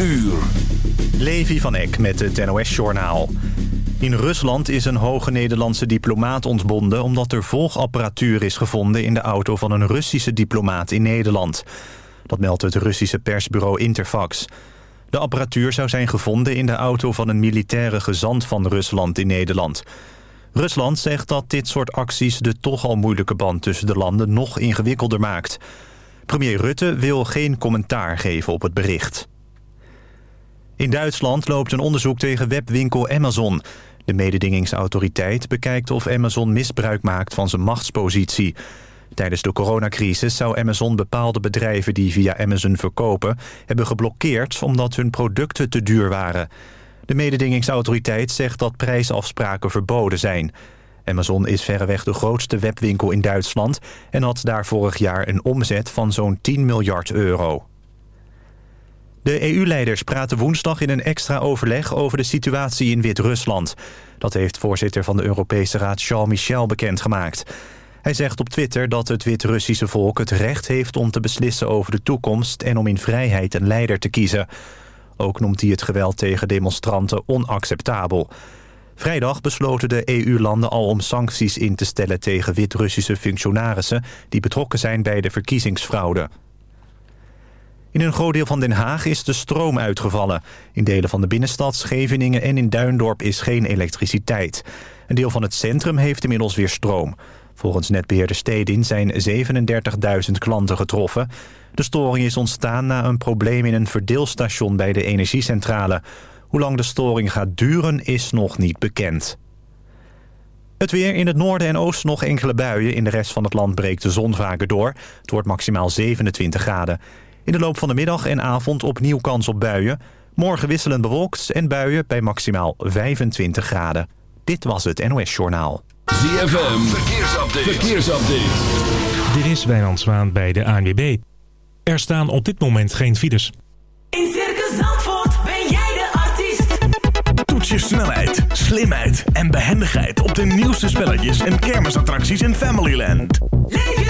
uur. Levi van Eck met het NOS-journaal. In Rusland is een hoge Nederlandse diplomaat ontbonden... omdat er volgapparatuur is gevonden in de auto van een Russische diplomaat in Nederland. Dat meldt het Russische persbureau Interfax. De apparatuur zou zijn gevonden in de auto van een militaire gezant van Rusland in Nederland. Rusland zegt dat dit soort acties de toch al moeilijke band tussen de landen nog ingewikkelder maakt. Premier Rutte wil geen commentaar geven op het bericht. In Duitsland loopt een onderzoek tegen webwinkel Amazon. De mededingingsautoriteit bekijkt of Amazon misbruik maakt van zijn machtspositie. Tijdens de coronacrisis zou Amazon bepaalde bedrijven die via Amazon verkopen... hebben geblokkeerd omdat hun producten te duur waren. De mededingingsautoriteit zegt dat prijsafspraken verboden zijn. Amazon is verreweg de grootste webwinkel in Duitsland... en had daar vorig jaar een omzet van zo'n 10 miljard euro. De EU-leiders praten woensdag in een extra overleg over de situatie in Wit-Rusland. Dat heeft voorzitter van de Europese Raad Charles Michel bekendgemaakt. Hij zegt op Twitter dat het Wit-Russische volk het recht heeft om te beslissen over de toekomst en om in vrijheid een leider te kiezen. Ook noemt hij het geweld tegen demonstranten onacceptabel. Vrijdag besloten de EU-landen al om sancties in te stellen tegen Wit-Russische functionarissen die betrokken zijn bij de verkiezingsfraude. In een groot deel van Den Haag is de stroom uitgevallen. In delen van de binnenstad, Scheveningen en in Duindorp is geen elektriciteit. Een deel van het centrum heeft inmiddels weer stroom. Volgens netbeheerder Stedin zijn 37.000 klanten getroffen. De storing is ontstaan na een probleem in een verdeelstation bij de energiecentrale. Hoe lang de storing gaat duren is nog niet bekend. Het weer in het noorden en oosten nog enkele buien. In de rest van het land breekt de zon vaker door. Het wordt maximaal 27 graden. In de loop van de middag en avond opnieuw kans op buien. Morgen wisselend bewolkt en buien bij maximaal 25 graden. Dit was het NOS Journaal. ZFM, verkeersupdate. verkeersupdate. Dit is Wijnand Zwaan bij de ANWB. Er staan op dit moment geen files. In Circus Zandvoort ben jij de artiest. Toets je snelheid, slimheid en behendigheid op de nieuwste spelletjes en kermisattracties in Familyland. Leef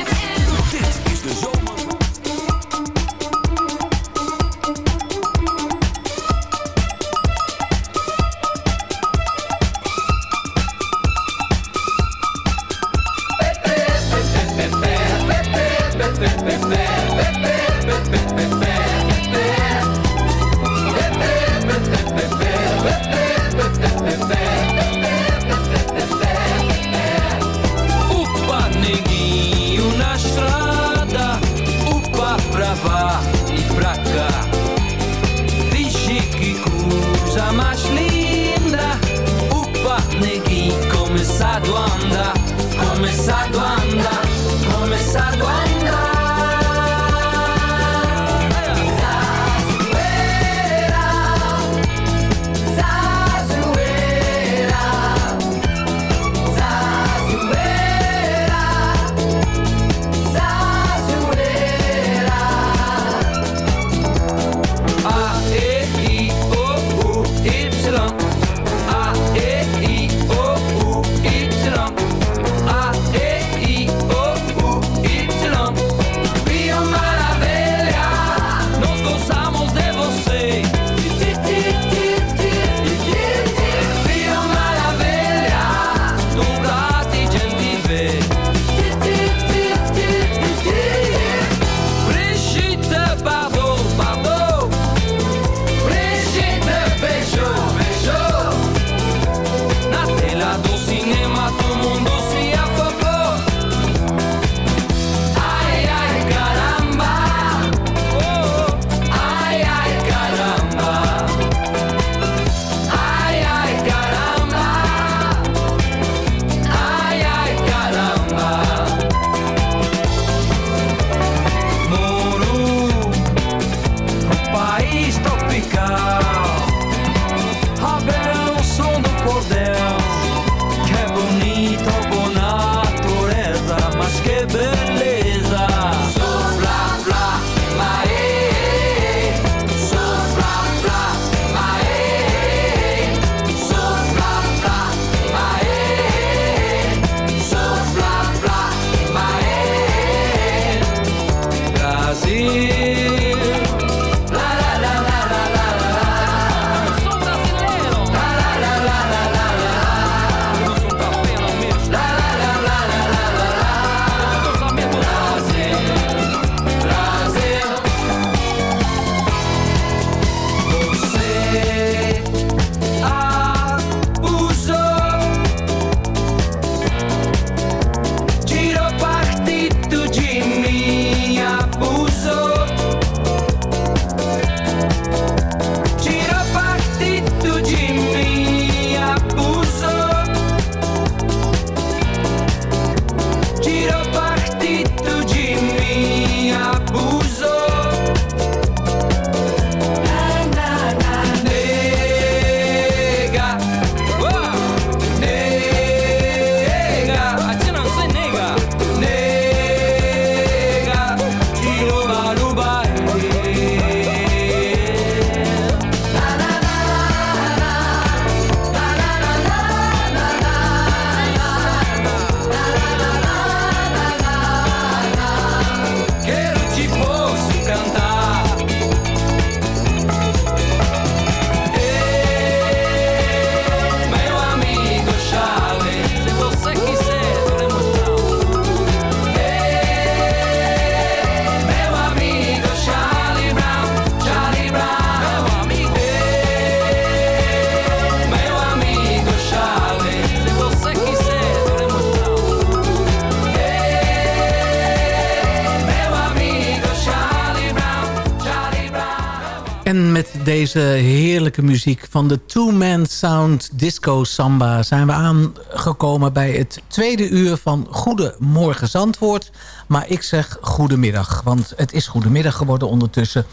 Deze heerlijke muziek van de Two Man Sound Disco Samba... zijn we aangekomen bij het tweede uur van Goedemorgen Zandvoort. Maar ik zeg goedemiddag, want het is goedemiddag geworden ondertussen.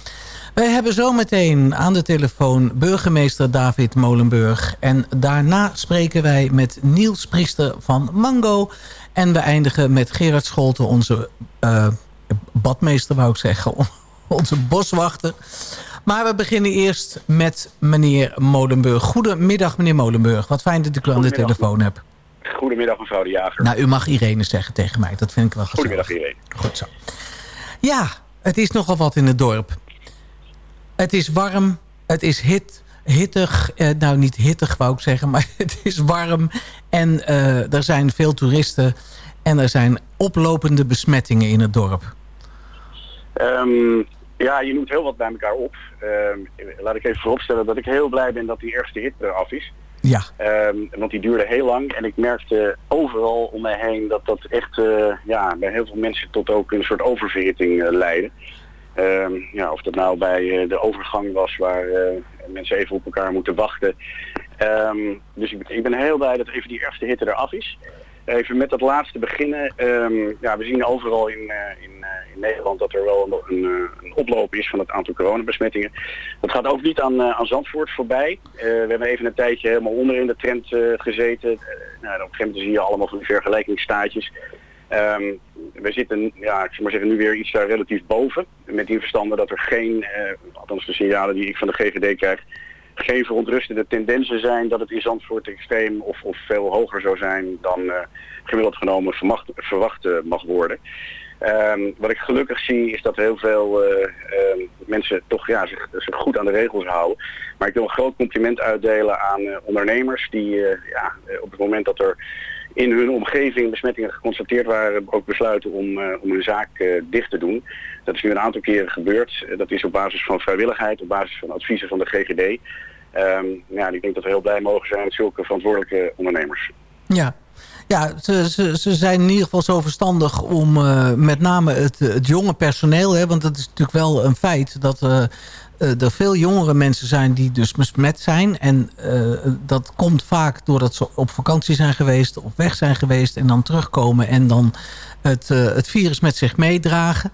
Wij hebben zometeen aan de telefoon burgemeester David Molenburg. En daarna spreken wij met Niels Priester van Mango. En we eindigen met Gerard Scholten, onze eh, badmeester wou ik zeggen. Onze boswachter. Maar we beginnen eerst met meneer Molenburg. Goedemiddag, meneer Molenburg. Wat fijn dat ik u aan de telefoon heb. Goedemiddag mevrouw de Jager. Nou, u mag Irene zeggen tegen mij. Dat vind ik wel gezellig. Goedemiddag iedereen. Goed zo. Ja, het is nogal wat in het dorp. Het is warm, het is hit, hittig. Eh, nou, niet hittig wou ik zeggen, maar het is warm. En eh, er zijn veel toeristen. En er zijn oplopende besmettingen in het dorp. Ehm, ja, je noemt heel wat bij elkaar op. Ehm, laat ik even vooropstellen dat ik heel blij ben dat die eerste hit eraf is. Ja, Ehm, want die duurde heel lang en ik merkte overal om mij heen dat dat echt eh, ja, bij heel veel mensen tot ook een soort oververhitting eh, leidde. Ehm, ja, of dat nou bij eh, de overgang was waar mensen even op elkaar moeten wachten. Dus ik, ben- ik ben heel blij dat even die eerste hitte eraf is. Even met dat laatste beginnen. Ehm, ja, we zien overal in, eh, in, eh, in Nederland dat er wel een, eh, een oploop is van het aantal coronabesmettingen. Dat gaat ook niet aan, aan Zandvoort voorbij. We hebben even een tijdje helemaal onder in de trend gezeten. Nou, op een gegeven moment zie je allemaal van die vergelijkingsstaatjes. Ehm, we zitten, ja, ik zou maar zeggen, nu weer iets daar relatief boven. Met die verstande dat er geen, althans de signalen die ik van de GGD krijg, geen verontrustende tendensen zijn dat het in Zandvoort extreem of, of veel hoger zou zijn dan eh, gemiddeld genomen verwacht, verwacht eh, mag worden. Ehm, wat ik gelukkig zie is dat heel veel ehm, mensen toch ja, zich, zich goed aan de regels houden. Maar ik wil een groot compliment uitdelen aan ondernemers die ja, op het moment dat er in hun omgeving besmettingen geconstateerd waren, ook besluiten om, eh, om hun zaak eh, dicht te doen. Dat is nu een aantal keren gebeurd. Eh, dat is op basis van vrijwilligheid, op basis van adviezen van de GGD. Ehm, ja, ik denk dat we heel blij mogen zijn met zulke verantwoordelijke ondernemers. ja. Ja, ze, ze, zijn in ieder geval zo verstandig om met name het, het jonge personeel... Hè, want het is natuurlijk wel een feit dat eh, eh, er veel jongere mensen zijn die dus besmet zijn. En eh, dat komt vaak doordat ze op vakantie zijn geweest of weg zijn geweest... en dan terugkomen en dan het, eh, het virus met zich meedragen.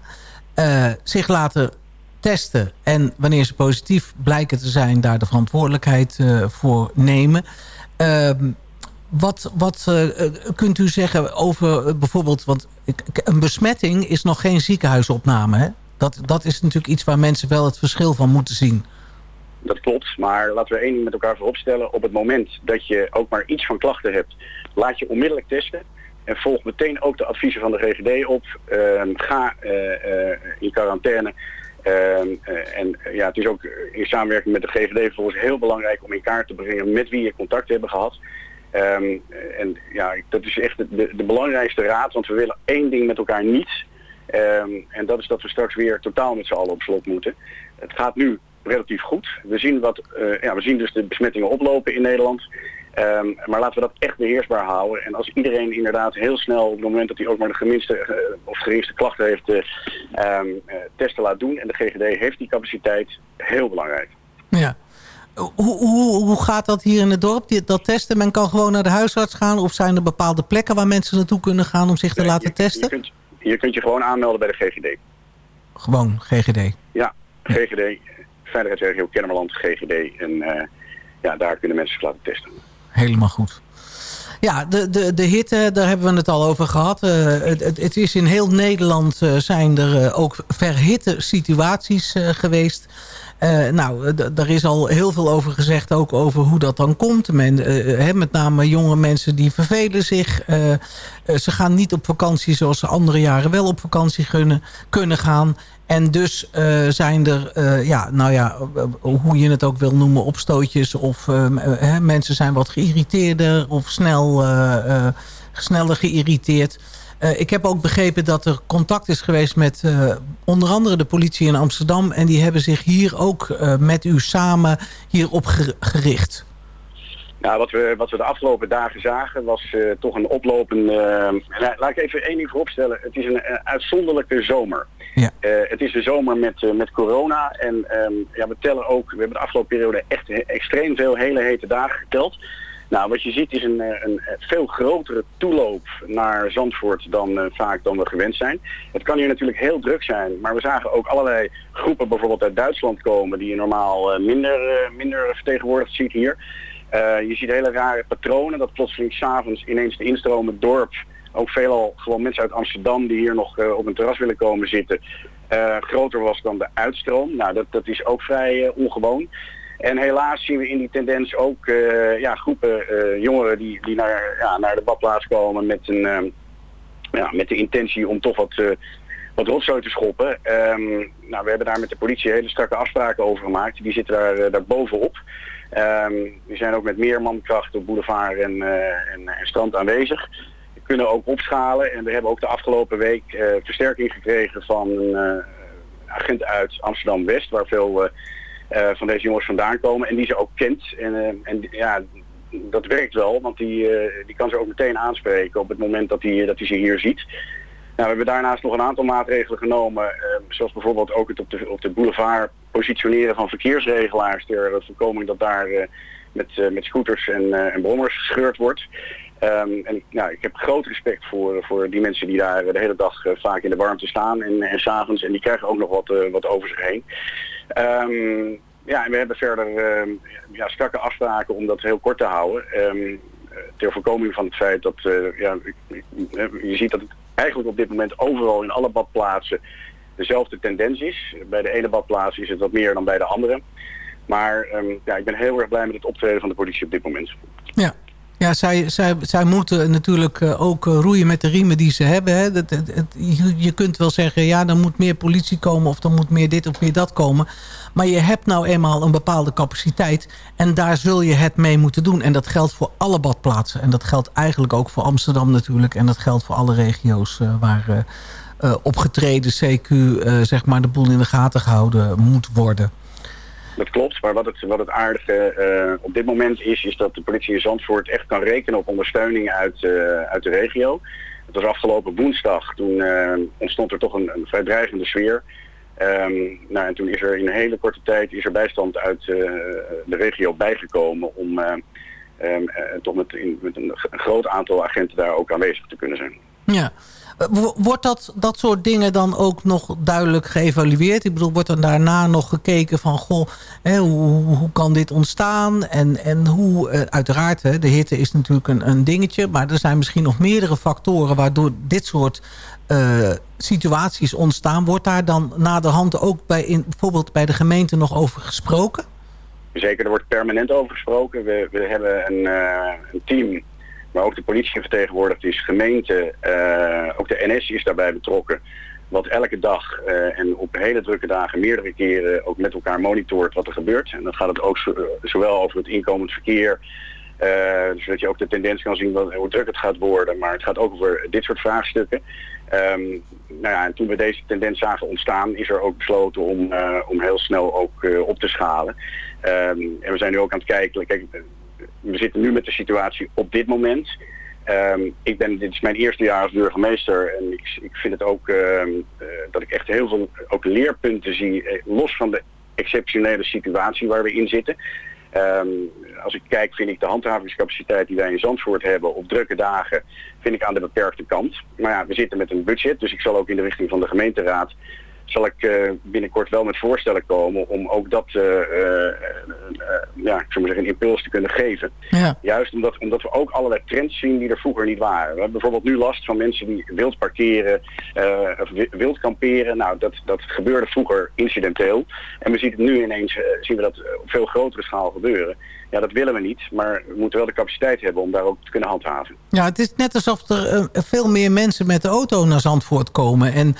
Zich laten testen en wanneer ze positief blijken te zijn... daar de verantwoordelijkheid voor nemen... Ehm, wat, wat kunt u zeggen over bijvoorbeeld... want een besmetting is nog geen ziekenhuisopname. Hè? Dat, dat is natuurlijk iets waar mensen wel het verschil van moeten zien. Dat klopt, maar laten we één ding met elkaar vooropstellen. Op het moment dat je ook maar iets van klachten hebt, laat je onmiddellijk testen. En volg meteen ook de adviezen van de GGD op. Ehm, ga eh, eh, in quarantaine. Ehm, eh, en ja, het is ook in samenwerking met de GGD vervolgens heel belangrijk om in kaart te brengen met wie je contact hebben gehad. Ehm, en ja, dat is echt de, de belangrijkste raad, want we willen één ding met elkaar niet. Ehm, en dat is dat we straks weer totaal met z'n allen op slot moeten. Het gaat nu relatief goed. We zien, wat, eh, ja, we zien dus de besmettingen oplopen in Nederland. Ehm, maar laten we dat echt beheersbaar houden. En als iedereen inderdaad heel snel, op het moment dat hij ook maar de geminste eh, of geringste klachten heeft, eh, ehm, eh, testen laat doen. En de GGD heeft die capaciteit, heel belangrijk. Ja. Hoe, hoe, hoe gaat dat hier in het dorp, die- dat testen? Men kan gewoon naar de huisarts gaan? Of zijn er bepaalde plekken waar mensen naartoe kunnen gaan om zich te laten Je testen? kunt, je kunt je gewoon aanmelden bij de GGD. Gewoon, GGD. Ja, GGD, Veiligheidsregio Kennemerland, GGD. En eh, ja, daar kunnen mensen zich laten testen. Helemaal goed. Ja, de, de, de hitte, daar hebben we het al over gehad. Eh, het, het, is in heel Nederland eh, zijn er eh, ook verhitte situaties geweest. Nou, daar is al heel veel over gezegd, ook over hoe dat dan komt. Men, met name jonge mensen die vervelen zich. Ze gaan niet op vakantie zoals ze andere jaren wel op vakantie kunnen gaan. En dus eh, zijn er, eh, ja, nou ja, eh, hoe je het ook wil noemen, opstootjes. Of hè, mensen zijn wat geïrriteerder of snel, sneller geïrriteerd. Ik heb ook begrepen dat er contact is geweest met onder andere de politie in Amsterdam. En die hebben zich hier ook met u samen hierop ge- gericht. Nou, wat we, wat we de afgelopen dagen zagen was toch een oplopende... la- laat ik even één ding vooropstellen. Het is een uitzonderlijke zomer. Ja. Eh, het is de zomer met, eh, met corona. En ehm, ja, we tellen ook... We hebben de afgelopen periode echt extreem veel hele hete dagen geteld. Nou, wat je ziet is een, eh, een veel grotere toeloop naar Zandvoort dan vaak dan we gewend zijn. Het kan hier natuurlijk heel druk zijn, maar we zagen ook allerlei groepen bijvoorbeeld uit Duitsland komen die je normaal minder, minder vertegenwoordigd ziet hier. Je ziet hele rare patronen, dat plotseling s'avonds ineens de instroom het dorp, ook veelal gewoon mensen uit Amsterdam die hier nog eh, op een terras willen komen zitten, eh, groter was dan de uitstroom. Nou, dat, dat is ook vrij eh, ongewoon. En helaas zien we in die tendens ook ja, groepen jongeren die, die naar, ja, naar de badplaats komen met, een, ehm, ja, met de intentie om toch wat, wat rotzooi te schoppen. Ehm, nou, we hebben daar met de politie hele strakke afspraken over gemaakt. Die zitten daar, daar bovenop. Ehm, we zijn ook met meer mankracht op boulevard en, en, en strand aanwezig. Kunnen ook opschalen en we hebben ook de afgelopen week eh, versterking gekregen van een eh, agent uit Amsterdam-West, waar veel eh, van deze jongens vandaan komen en die ze ook kent. En, en ja, dat werkt wel, want die, die kan ze ook meteen aanspreken op het moment dat hij dat hij ze hier ziet. Nou, we hebben daarnaast nog een aantal maatregelen genomen, zoals bijvoorbeeld ook het op de, op de boulevard positioneren van verkeersregelaars ter voorkoming dat daar met, met scooters en, en brommers gescheurd wordt. Ehm, en nou, ik heb groot respect voor, voor die mensen die daar de hele dag eh, vaak in de warmte staan en, en s'avonds. En die krijgen ook nog wat, eh, wat over zich heen. Ehm, ja, en we hebben verder ehm, ja, strakke afspraken om dat heel kort te houden. Eh, ter voorkoming van het feit dat eh, ja, je ziet dat het eigenlijk op dit moment overal in alle badplaatsen dezelfde tendens is. Bij de ene badplaats is het wat meer dan bij de andere. Maar ja, ik ben heel erg blij met het optreden van de politie op dit moment. Ja, ja zij, zij, zij moeten natuurlijk eh, ook eh, roeien met de riemen die ze hebben. Hè. Dat, je, kunt wel zeggen, ja, er moet meer politie komen... of er moet meer dit of meer dat komen. Maar je hebt nou eenmaal een bepaalde capaciteit... en daar zul je het mee moeten doen. En dat geldt voor alle badplaatsen. En dat geldt eigenlijk ook voor Amsterdam natuurlijk. En dat geldt voor alle regio's eh, waar... opgetreden CQ zeg maar de boel in de gaten gehouden moet worden. Dat klopt, maar wat het, wat het aardige eh, op dit moment is, is dat de politie in Zandvoort echt kan rekenen op ondersteuning uit, eh, uit de regio. Het was afgelopen woensdag, toen eh, ontstond er toch een, een vrij dreigende sfeer. Ehm, nou, en toen is er in een hele korte tijd is er bijstand uit de regio bijgekomen om eh, ehm, eh, toch met, met een groot aantal agenten daar ook aanwezig te kunnen zijn. Ja. Eh, wo- Wordt dat, dat soort dingen dan ook nog duidelijk geëvalueerd? Ik bedoel, wordt er daarna nog gekeken van... goh, hè, hoe, kan dit ontstaan? En, en hoe, eh, uiteraard, hè, de hitte is natuurlijk een, een dingetje... maar er zijn misschien nog meerdere factoren... waardoor dit soort eh, situaties ontstaan. Wordt daar dan naderhand ook bij bijvoorbeeld bij de gemeente nog over gesproken? Zeker, er wordt permanent over gesproken. We, we hebben een, een team maar ook de politie vertegenwoordigd is, gemeente, eh, ook de NS is daarbij betrokken. Wat elke dag eh, en op hele drukke dagen meerdere keren ook met elkaar monitort wat er gebeurt. En dan gaat het ook eh, zowel over het inkomend verkeer, zodat je ook de tendens kan zien wat, hoe druk het gaat worden. Maar het gaat ook over dit soort vraagstukken. Ehm, nou ja, en toen we deze tendens zagen ontstaan, is er ook besloten om, om heel snel ook op te schalen. Ehm, en we zijn nu ook aan het kijken. Kijk, we zitten nu met de situatie op dit moment. Ehm, ik ben, dit is mijn eerste jaar als burgemeester en ik, ik vind het ook ehm, eh, dat ik echt heel veel ook leerpunten zie, eh, los van de exceptionele situatie waar we in zitten. Ehm, als ik kijk, vind ik de handhavingscapaciteit die wij in Zandvoort hebben op drukke dagen, vind ik aan de beperkte kant. Maar ja, we zitten met een budget, dus ik zal ook in de richting van de gemeenteraad, zal ik eh, binnenkort wel met voorstellen komen om ook dat, eh, eh, ja, ik zou maar zeggen, een impuls te kunnen geven. Ja. Juist omdat, omdat we ook allerlei trends zien die er vroeger niet waren. We hebben bijvoorbeeld nu last van mensen die wild parkeren eh, of wi- wild kamperen. Nou, dat, dat gebeurde vroeger incidenteel. En we zien het nu ineens, zien we dat op veel grotere schaal gebeuren. Ja, dat willen we niet, maar we moeten wel de capaciteit hebben om daar ook te kunnen handhaven. Ja, het is net alsof er veel meer mensen met de auto naar Zandvoort komen. En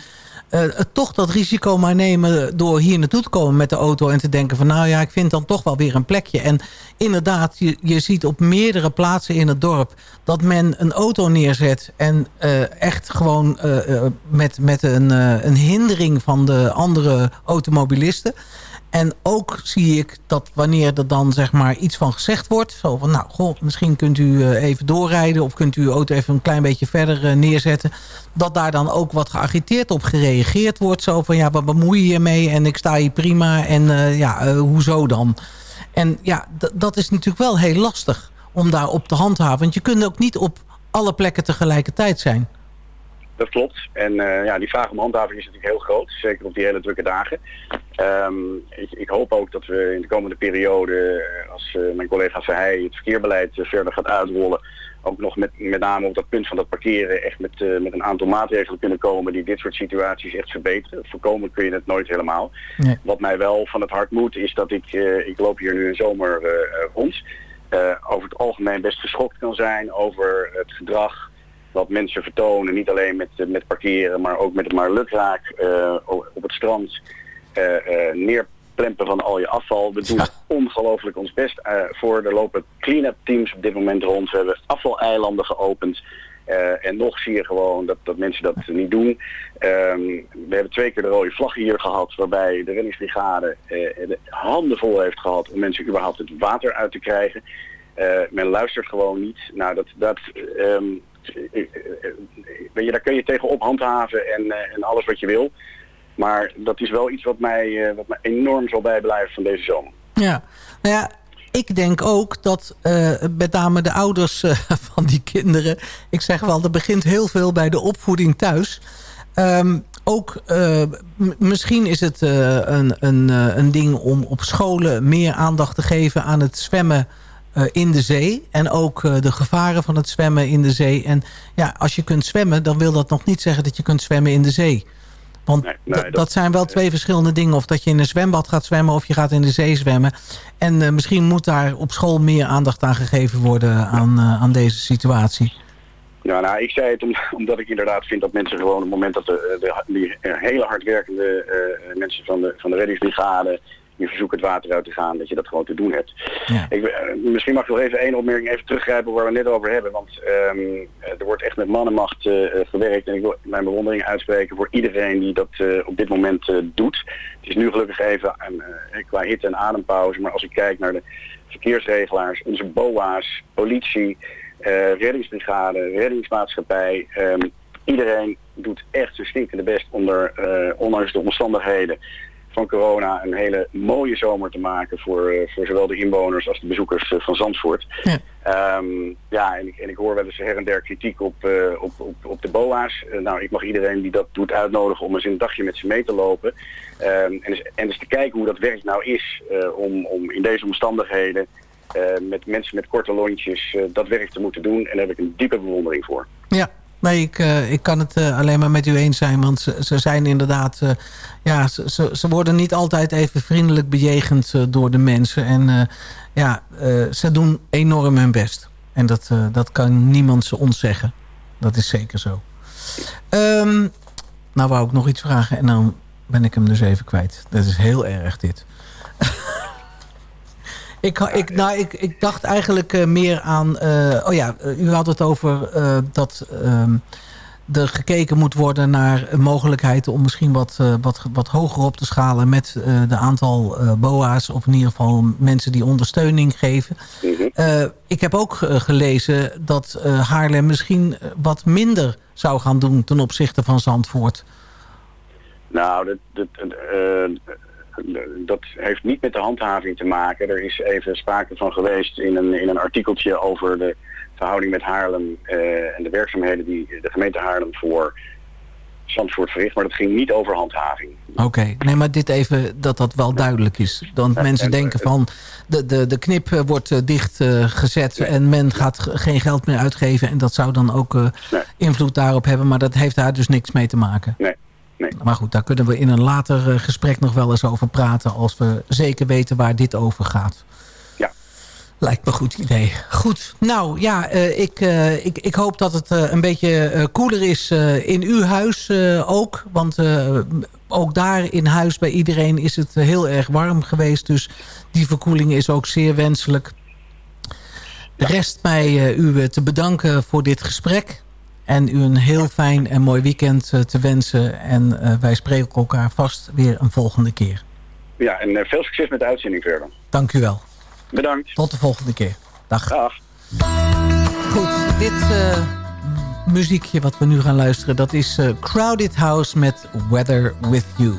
eh, het toch dat risico maar nemen door hier naartoe te komen met de auto... en te denken van nou ja, ik vind dan toch wel weer een plekje. En inderdaad, je, je ziet op meerdere plaatsen in het dorp... dat men een auto neerzet en eh, echt gewoon eh, eh, met, met een, eh, een hindering van de andere automobilisten... En ook zie ik dat wanneer er dan zeg maar iets van gezegd wordt... zo van, nou, goh, misschien kunt u eh, even doorrijden... of kunt u uw auto even een klein beetje verder eh, neerzetten... dat daar dan ook wat geagiteerd op gereageerd wordt. Zo van, ja, wat bemoei je mee? En ik sta hier prima. En eh, ja, hoezo dan? En ja, dat is natuurlijk wel heel lastig om daar op te handhaven. Want je kunt ook niet op alle plekken tegelijkertijd zijn. Dat klopt. En eh, ja, die vraag om handhaving is natuurlijk heel groot. Zeker op die hele drukke dagen. Ehm, ik, ik hoop ook dat we in de komende periode, eh, als eh, mijn collega Verheij het verkeerbeleid verder gaat uitrollen, ook nog met, met name op dat punt van dat parkeren echt met, met een aantal maatregelen kunnen komen die dit soort situaties echt verbeteren. Voorkomen kun je het nooit helemaal. Nee. Wat mij wel van het hart moet is dat ik, ik loop hier nu in zomer rond, over het algemeen best geschokt kan zijn over het gedrag wat mensen vertonen, niet alleen met, eh, met parkeren, maar ook met het maar lukraak eh, op het strand eh, neerplempen van al je afval. We doen Ja. ongelooflijk ons best voor. Er lopen clean-up teams op dit moment rond. We hebben afvaleilanden geopend. En nog zie je gewoon dat, dat mensen dat niet doen. Ehm, we hebben twee keer de rode vlag hier gehad, waarbij de reddingsbrigade eh, de handen vol heeft gehad om mensen überhaupt het water uit te krijgen. Men luistert gewoon niet. Nou, dat, dat, ehm, eh, eh, eh, weet je, daar kun je tegenop handhaven en, eh, en alles wat je wil. Maar dat is wel iets wat mij, eh, wat mij enorm zal bijblijven van deze zomer. Ja, nou ja, ik denk ook dat eh, met name de ouders van die kinderen... ik zeg wel, er begint heel veel bij de opvoeding thuis. Ehm, ook, misschien is het een, een, een ding om op scholen meer aandacht te geven aan het zwemmen in de zee. En ook eh, de gevaren van het zwemmen in de zee. En ja, als je kunt zwemmen, dan wil dat nog niet zeggen dat je kunt zwemmen in de zee. Want Nee, nee, dat, zijn wel twee verschillende dingen. Of dat je in een zwembad gaat zwemmen of je gaat in de zee zwemmen. En eh, misschien moet daar op school meer aandacht aan gegeven worden aan, eh, aan deze situatie. Ja, nou, ik zei het om- omdat ik inderdaad vind dat mensen gewoon op het moment dat de, hele hardwerkende eh, mensen van de, van de reddingsbrigade die verzoeken het water uit te gaan, dat je dat gewoon te doen hebt. Ja. Ik, eh, misschien mag ik nog even één opmerking even teruggrijpen waar we het net over hebben. Want ehm, eh, er wordt echt met mannenmacht eh, gewerkt. En ik wil mijn bewondering uitspreken voor iedereen die dat op dit moment doet. Het is nu gelukkig even qua hitte en adempauze. Maar als ik kijk naar de verkeersregelaars, onze BOA's, politie, eh, reddingsbrigade, reddingsmaatschappij. ehm, iedereen doet echt zijn stinkende best om er, eh, ondanks de omstandigheden van corona een hele mooie zomer te maken voor, eh, voor zowel de inwoners als de bezoekers eh, van Zandvoort. Ja. Ehm, ja, en ik, en ik hoor wel eens her en der kritiek op, eh, op, op, op de BOA's. Nou, ik mag iedereen die dat doet uitnodigen om eens een dagje met ze mee te lopen. Ehm, en, eens, en eens te kijken hoe dat werk nou is om, om in deze omstandigheden met mensen met korte lontjes dat werk te moeten doen. En daar heb ik een diepe bewondering voor. Ja, nee, ik, eh, ik kan het eh, alleen maar met u eens zijn. Want ze, ze zijn inderdaad... eh, ja, ze, ze, worden niet altijd even vriendelijk bejegend door de mensen. En ja, ze doen enorm hun best. En dat, dat kan niemand ze ontzeggen. Dat is zeker zo. Ehm, nou wou ik nog iets vragen en dan ben ik hem dus even kwijt. Dat is heel erg dit. Ik, ik, nou, ik, ik dacht eigenlijk eh, meer aan... eh, oh ja, eh, u had het over dat ehm, er gekeken moet worden naar een mogelijkheid... om misschien wat, wat, wat hoger op te schalen met de aantal BOA's... of in ieder geval mensen die ondersteuning geven. Mhm. Ik heb ook gelezen dat Haarlem misschien wat minder zou gaan doen... ten opzichte van Zandvoort. Nou, dat, dat, dat heeft niet met de handhaving te maken. Er is even sprake van geweest in een, in een artikeltje over de verhouding met Haarlem eh, en de werkzaamheden die de gemeente Haarlem voor Zandvoort verricht. Maar dat ging niet over handhaving. Oké, nee, maar dit even dat dat wel duidelijk is. Dan mensen denken van de, de, de knip eh, wordt eh, dicht eh, gezet en men gaat geen geld meer uitgeven. En dat zou dan ook eh, Nee. invloed daarop hebben. Maar dat heeft daar dus niks mee te maken. Nee, nee. Maar goed, daar kunnen we in een later eh, gesprek nog wel eens over praten. Als we zeker weten waar dit over gaat. Ja. Lijkt me een goed idee. Goed, nou ja, eh, ik, eh, ik, ik hoop dat het een beetje koeler is in uw huis ook. Want ook daar in huis bij iedereen is het heel erg warm geweest. Dus die verkoeling is ook zeer wenselijk. Rest mij u te bedanken voor dit gesprek. En u een heel fijn en mooi weekend eh, te wensen. En eh, wij spreken elkaar vast weer een volgende keer. Ja, en eh, veel succes met de uitzending verder. Dank u wel. Bedankt. Tot de volgende keer. Dag. Dag. Goed, dit muziekje wat we nu gaan luisteren... dat is Crowded House met Weather With You.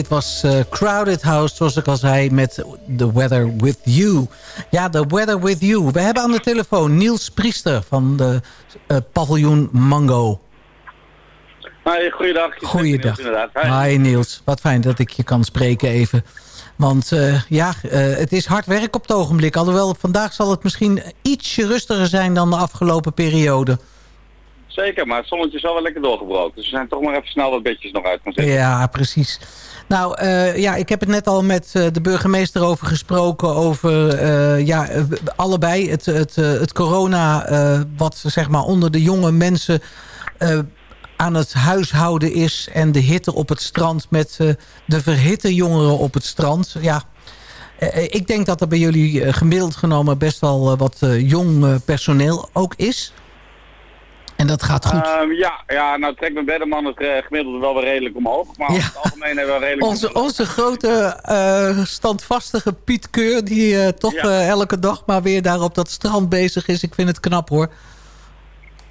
Dit was eh, Crowded House, zoals ik al zei, met The Weather With You. Ja, The Weather With You. We hebben aan de telefoon Niels Priester van de eh, paviljoen Mango. Hoi, goeiedag. Goeiedag. Niels, inderdaad. Hi. Hi Niels, wat fijn dat ik je kan spreken even. Want eh, ja, het is hard werk op het ogenblik. Alhoewel, vandaag zal het misschien ietsje rustiger zijn dan de afgelopen periode. Zeker, maar het zonnetje is al wel lekker doorgebroken. Dus we zijn toch maar even snel wat bedjes nog uit gaan zetten. Ja, precies. Nou, eh, ja, ik heb het net al met eh, de burgemeester over gesproken. Over eh, ja, allebei het, het, het corona wat zeg maar onder de jonge mensen aan het huishouden is. En de hitte op het strand met de verhitte jongeren op het strand. Ja, ik denk dat er bij jullie gemiddeld genomen best wel wat jong personeel ook is. En dat gaat goed. Ehm, ja, ja, nou trekt mijn beddenman het eh, gemiddelde wel weer redelijk omhoog. Maar over het algemeen hebben we redelijk... Onze, onze grote eh, standvastige Piet Keur... die eh, toch Ja. elke dag maar weer daar op dat strand bezig is. Ik vind het knap hoor.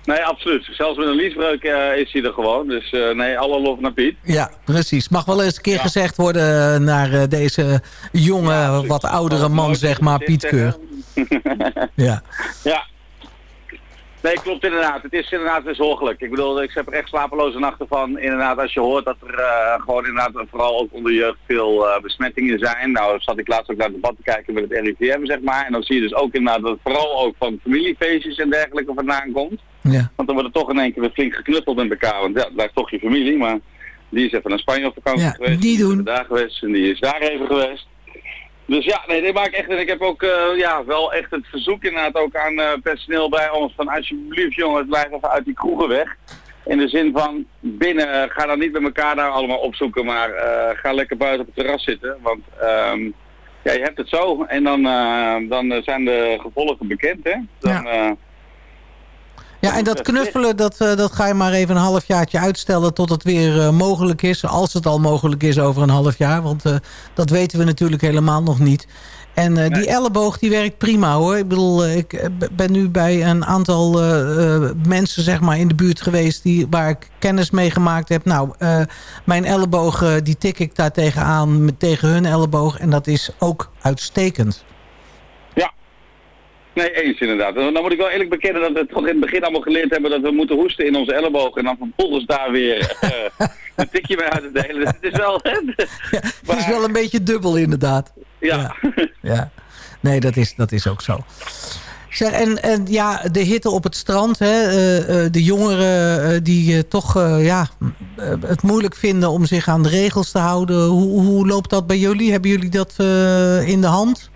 Nee, absoluut. Zelfs met een liesbreuk is hij er gewoon. Dus nee, alle lof naar Piet. Ja, precies. Mag wel eens een keer gezegd worden naar deze jonge, wat oudere man, zeg maar, Piet Keur. Ja. Ja. Nee, klopt inderdaad. Het is inderdaad weer zorgelijk. Ik bedoel, ik heb er echt slapeloze nachten van. Inderdaad, als je hoort dat er eh, gewoon inderdaad vooral ook onder jeugd veel eh, besmettingen zijn. Nou, zat ik laatst ook naar het debat te kijken met het RIVM, zeg maar. En dan zie je dus ook inderdaad dat het vooral ook van familiefeestjes en dergelijke vandaan komt. Ja. Want dan wordt er toch in één keer weer flink geknuffeld met elkaar. Want ja, het blijft toch je familie, maar die is even naar Spanje op vakantie Ja, geweest. niet Die is daar geweest en die is daar even geweest. Dus ja, nee, dit maak ik echt. En ik heb ook eh, ja, wel echt het verzoek inderdaad ook aan eh, personeel bij ons van alsjeblieft jongens, blijf even uit die kroegen weg. In de zin van binnen, eh, ga dan niet met elkaar daar allemaal opzoeken, maar ga lekker buiten op het terras zitten. Want ehm, ja, je hebt het zo en dan, dan zijn de gevolgen bekend hè. Dan, eh, Ja, en dat knuffelen, dat, eh, dat ga je maar even een halfjaartje uitstellen... tot het weer eh, mogelijk is. Als het al mogelijk is over een half jaar. Want eh, dat weten we natuurlijk helemaal nog niet. En die elleboog, die werkt prima hoor. Ik bedoel, ik ben nu bij een aantal mensen zeg maar, in de buurt geweest... Die, waar ik kennis mee gemaakt heb. Nou, mijn elleboog, die tik ik daar tegenaan met, tegen hun elleboog. En dat is ook uitstekend. Nee, eens inderdaad. Dan dan moet ik wel eerlijk bekennen dat we toch in het begin allemaal geleerd hebben dat we moeten hoesten in onze elleboog en dan vervolgens daar weer eh, een tikje mee uit te delen. Dus het is wel... Het is wel een beetje dubbel inderdaad. ja. Ja, nee, dat is, dat is ook zo. Zeg, en, en ja, de hitte op het strand, hè, eh, eh, de jongeren die toch ja, het moeilijk vinden om zich aan de regels te houden. Hoe, hoe loopt dat bij jullie? Hebben jullie dat in de hand?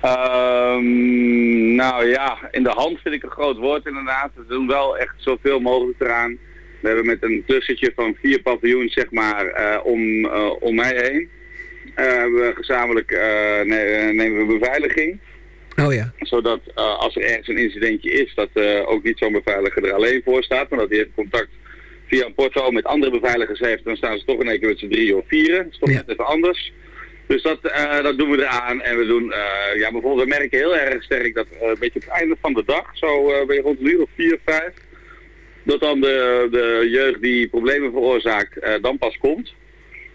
Ehm, nou ja, in de hand vind ik een groot woord inderdaad. We doen wel echt zoveel mogelijk eraan. We hebben met een tussentje van vier paviljoens zeg maar eh, om, eh, om mij heen. hebben we gezamenlijk ne- nemen we beveiliging. Oh ja. Zodat als er ergens een incidentje is, dat ook niet zo'n beveiliger er alleen voor staat. Maar dat hij heeft contact via een porto met andere beveiligers heeft. Dan staan ze toch in één keer met z'n drie of vieren. Dat is toch net even anders. Dus dat, eh, dat doen we eraan. En we doen, eh, ja bijvoorbeeld, we merken heel erg sterk dat eh, een beetje op het einde van de dag, zo ben je rond een uur of vier, vijf, dat dan de, de jeugd die problemen veroorzaakt, dan pas komt.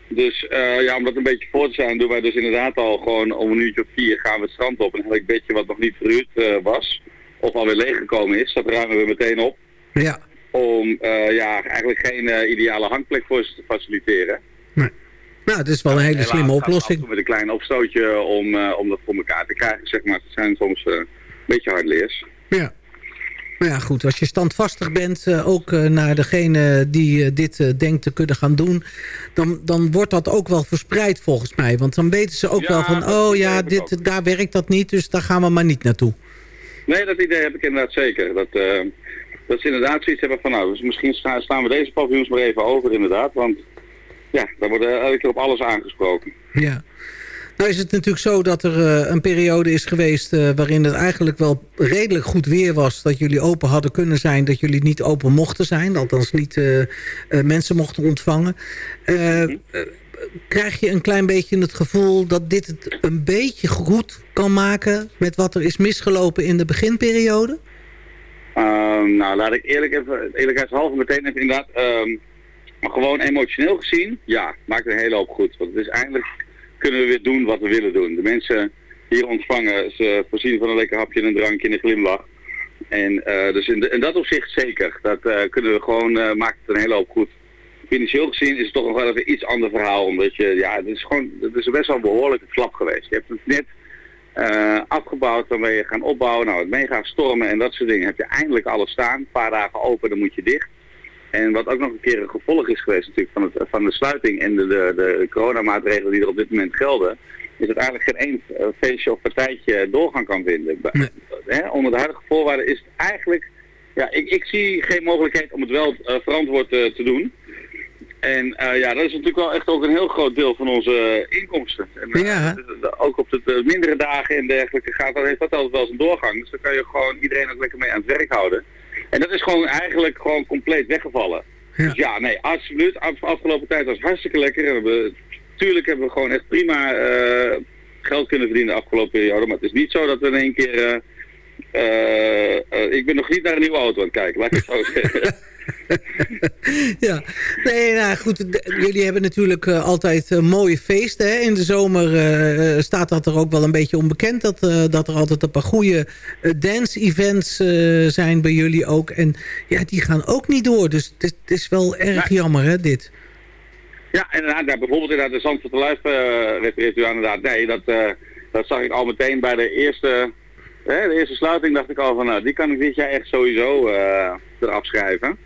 Dus ja, om dat een beetje voor te zijn, doen wij dus inderdaad al gewoon om een uurtje of vier gaan we het strand op. En elk bedje wat nog niet verhuurd was, of alweer leeggekomen is, dat ruimen we meteen op. Ja. Om ja, eigenlijk geen ideale hangplek voor ze te faciliteren. Nou, het is wel een hele Helaas slimme af oplossing. Met een klein opstootje om, eh, om dat voor elkaar te krijgen, zeg maar. Het zijn soms eh, een beetje hardleers. Ja. Nou ja, goed. Als je standvastig bent, eh, ook eh, naar degene die eh, dit eh, denkt te kunnen gaan doen... Dan, dan wordt dat ook wel verspreid volgens mij. Want dan weten ze ook Ja, wel van... oh ja, dit, daar werkt dat niet, dus daar gaan we maar niet naartoe. Nee, dat idee heb ik inderdaad zeker. Dat, eh, dat ze inderdaad zoiets hebben van, nou, dus misschien sta- slaan we deze paviljoens maar even over inderdaad. Want ja, daar wordt eh, elke keer op alles aangesproken. Ja. Nou is het natuurlijk zo dat er eh, een periode is geweest... eh, waarin het eigenlijk wel redelijk goed weer was... dat jullie open hadden kunnen zijn, dat jullie niet open mochten zijn. Althans niet mensen mochten ontvangen. Krijg je een klein beetje het gevoel dat dit het een beetje goed kan maken... met wat er is misgelopen in de beginperiode? Ehm, nou, laat ik eerlijk even, eerlijkheidshalve meteen even inderdaad... ehm, Maar gewoon emotioneel gezien, ja, maakt een hele hoop goed. Want het is eindelijk kunnen we weer doen wat we willen doen. De mensen hier ontvangen, ze voorzien van een lekker hapje en een drankje en een glimlach. En uh, dus in, dat opzicht zeker. Dat uh, kunnen we gewoon, uh, maakt het een hele hoop goed. Financieel gezien is het toch nog wel even iets ander verhaal. Omdat je, ja, het is gewoon, het is best wel een behoorlijke klap geweest. Je hebt het net afgebouwd, dan ben je gaan opbouwen. Nou, het mega stormen en dat soort dingen. Heb je eindelijk alles staan. Een paar dagen open, dan moet je dicht. En wat ook nog een keer een gevolg is geweest natuurlijk van, het, van de sluiting en de, de, de coronamaatregelen die er op dit moment gelden, is dat eigenlijk geen één feestje of partijtje doorgang kan vinden. Nee. He, onder de huidige voorwaarden is het eigenlijk, ja, ik, ik zie geen mogelijkheid om het wel uh, verantwoord uh, te doen. En uh, ja, dat is natuurlijk wel echt ook een heel groot deel van onze inkomsten. En, ja. ook op de mindere dagen en dergelijke gaat, heeft dat altijd wel eens een doorgang. Dus dan kan je gewoon iedereen ook lekker mee aan het werk houden. En dat is gewoon eigenlijk gewoon compleet weggevallen. Ja. Dus ja, nee, absoluut. Af, afgelopen tijd was hartstikke lekker. We, tuurlijk hebben we gewoon echt prima uh, geld kunnen verdienen de afgelopen periode. Maar het is niet zo dat we in één keer... Uh, uh, ik ben nog niet naar een nieuwe auto aan het kijken, laat ik het zo zeggen. ja, nee, nou goed, jullie hebben natuurlijk uh, altijd uh, mooie feesten. Hè? In de zomer uh, staat dat er ook wel een beetje onbekend. Dat, dat er altijd een paar goede dance-events zijn bij jullie ook. En ja, die gaan ook niet door. Dus het is, wel erg jammer, hè, dit. Ja, inderdaad. Ja, bijvoorbeeld inderdaad de Zandvoort Live refereert u aan inderdaad. Nee, dat, dat zag ik al meteen bij de eerste... Hè, de eerste sluiting dacht ik al van, nou, die kan ik dit jaar echt sowieso eraf schrijven.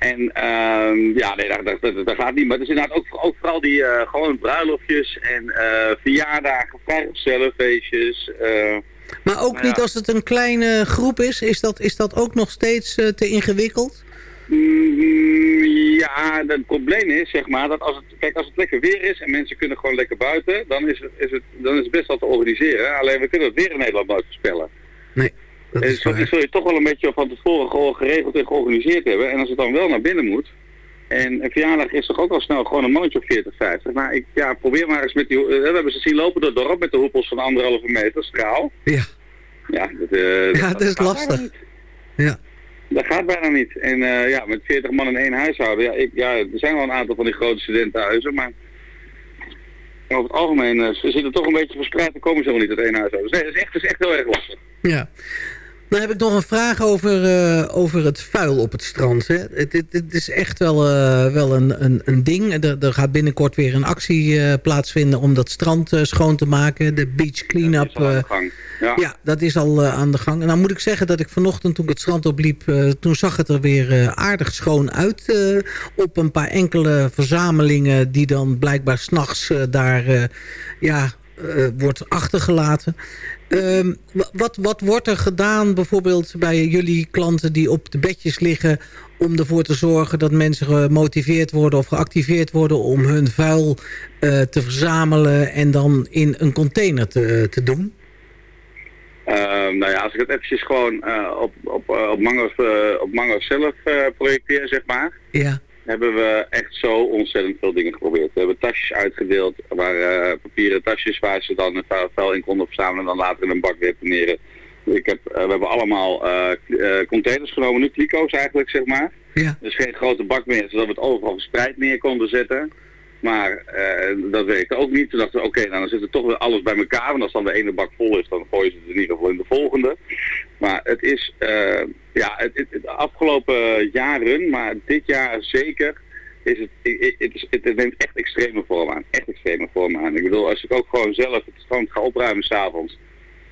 En uh, ja, nee, dat, dat, dat, dat, gaat niet. Maar het is inderdaad ook, ook vooral die uh, gewoon bruiloftjes en uh, verjaardagen, vrijgezellenfeestjes. Uh, maar ook niet ja. als het een kleine groep is? Is dat, is dat ook nog steeds te ingewikkeld? Mm, ja, het probleem is zeg maar dat als het, kijk, als het lekker weer is en mensen kunnen gewoon lekker buiten, dan is het, is het, dan is het best wel te organiseren. Alleen we kunnen het weer in Nederland nooit voorspellen. Nee. Dat is dus zul je toch wel een beetje van tevoren geregeld en georganiseerd hebben. En als het dan wel naar binnen moet. En een verjaardag is toch ook al snel gewoon een mannetje of 40, 50. Maar ik ja, probeer maar eens met die... We hebben ze zien lopen door het dorp met de hoepels van anderhalve meter straal. Ja. Ja, dat, uh, ja, dat is lastig. Ja. Dat gaat bijna niet. En uh, ja, met 40 man in één huishouden. Ja, ik, ja, er zijn wel een aantal van die grote studentenhuizen, maar over het algemeen uh, ze zitten toch een beetje verspreid en komen ze wel niet uit één huishouden. Dus nee, dat is echt, is echt heel erg lastig. Ja. Dan heb ik nog een vraag over, uh, over het vuil op het strand. Hè. Het, het, het is echt wel, uh, wel een, een, een ding. Er, er, gaat binnenkort weer een actie uh, plaatsvinden om dat strand schoon te maken. De beach clean-up. Ja, ja. ja, dat is al aan de gang. En dan moet ik zeggen dat ik vanochtend toen ik het strand opliep... toen zag het er weer aardig schoon uit. op een paar enkele verzamelingen die dan blijkbaar s'nachts daar... ja, wordt achtergelaten. Um, wat, wat wordt er gedaan bijvoorbeeld bij jullie klanten die op de bedjes liggen... om ervoor te zorgen dat mensen gemotiveerd worden of geactiveerd worden... om hun vuil uh, te verzamelen en dan in een container te, te doen? Uh, nou ja, als ik het eventjes gewoon uh, op, op, op, Mango, op Mango zelf projecteer, zeg maar... Ja hebben we echt zo ontzettend veel dingen geprobeerd. We hebben tasjes uitgedeeld, waar, uh, papieren tasjes waar ze dan het vuil in konden verzamelen en dan later in een bak deponeren. Ik heb, uh, we hebben allemaal uh, containers genomen, nu kliko's eigenlijk, zeg maar. Ja. Dus geen grote bak meer, zodat we het overal verspreid neer konden zetten. Maar dat werkte ook niet. Toen dachten we, oké, nou, dan zit er toch weer alles bij elkaar. Want als dan de ene bak vol is, dan gooien ze het in ieder geval in de volgende. Maar het is, uh, ja, het, het, afgelopen jaren, maar dit jaar zeker, is het, het, het, neemt echt extreme vorm aan. Echt extreme vorm aan. Ik bedoel, als ik ook gewoon zelf het strand ga opruimen s'avonds.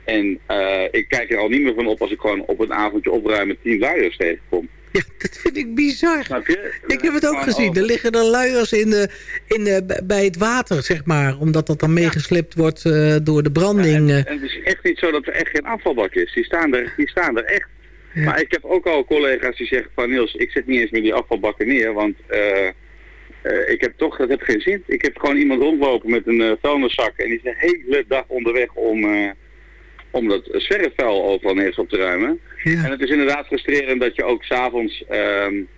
En uh, ik kijk er al niet meer van op als ik gewoon op een avondje opruimen tien luiers tegenkom. Ja, dat vind ik bizar. Ik heb het ook gezien. Er liggen er luiers in de, in de, bij het water, zeg maar. Omdat dat dan meegeslept ja. wordt uh, door de branding. Ja, en, en, het is echt niet zo dat er echt geen afvalbak is. Die staan er, die staan er echt. Ja. Maar ik heb ook al collega's die zeggen van Niels, ik zet niet eens meer die afvalbakken neer. Want uh, uh, ik heb toch, dat heeft geen zin. Ik heb gewoon iemand rondlopen met een vuilniszak. En die is de hele dag onderweg om om dat zwerfvuil overal neer op te ruimen. Ja. En het is inderdaad frustrerend dat je ook s'avonds um,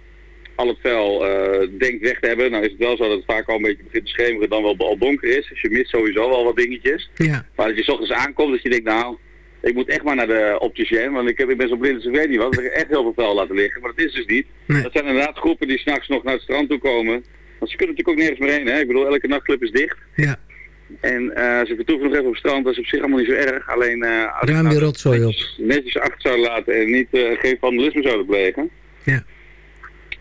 al het vuil uh, denkt weg te hebben. Nou is het wel zo dat het vaak al een beetje begint te schemeren dan wel al donker is. Dus je mist sowieso wel wat dingetjes. Ja. Maar dat je s ochtends aankomt dat je denkt, nou, ik moet echt maar naar de opticien, want ik, heb, ik ben zo blind als ik weet niet wat. Ik heb echt heel veel vuil laten liggen, maar dat is dus niet. Nee. Dat zijn inderdaad groepen die s'nachts nog naar het strand toe komen. Want ze kunnen natuurlijk ook nergens meer heen. Hè? Ik bedoel, elke nachtclub is dicht. Ja. En ze vertoeven nog even op het strand. Dat is op zich allemaal niet zo erg. Alleen eh als nou rotzooi op. netjes achter zouden laten en niet eh, geen vandalisme zouden plegen. Ja.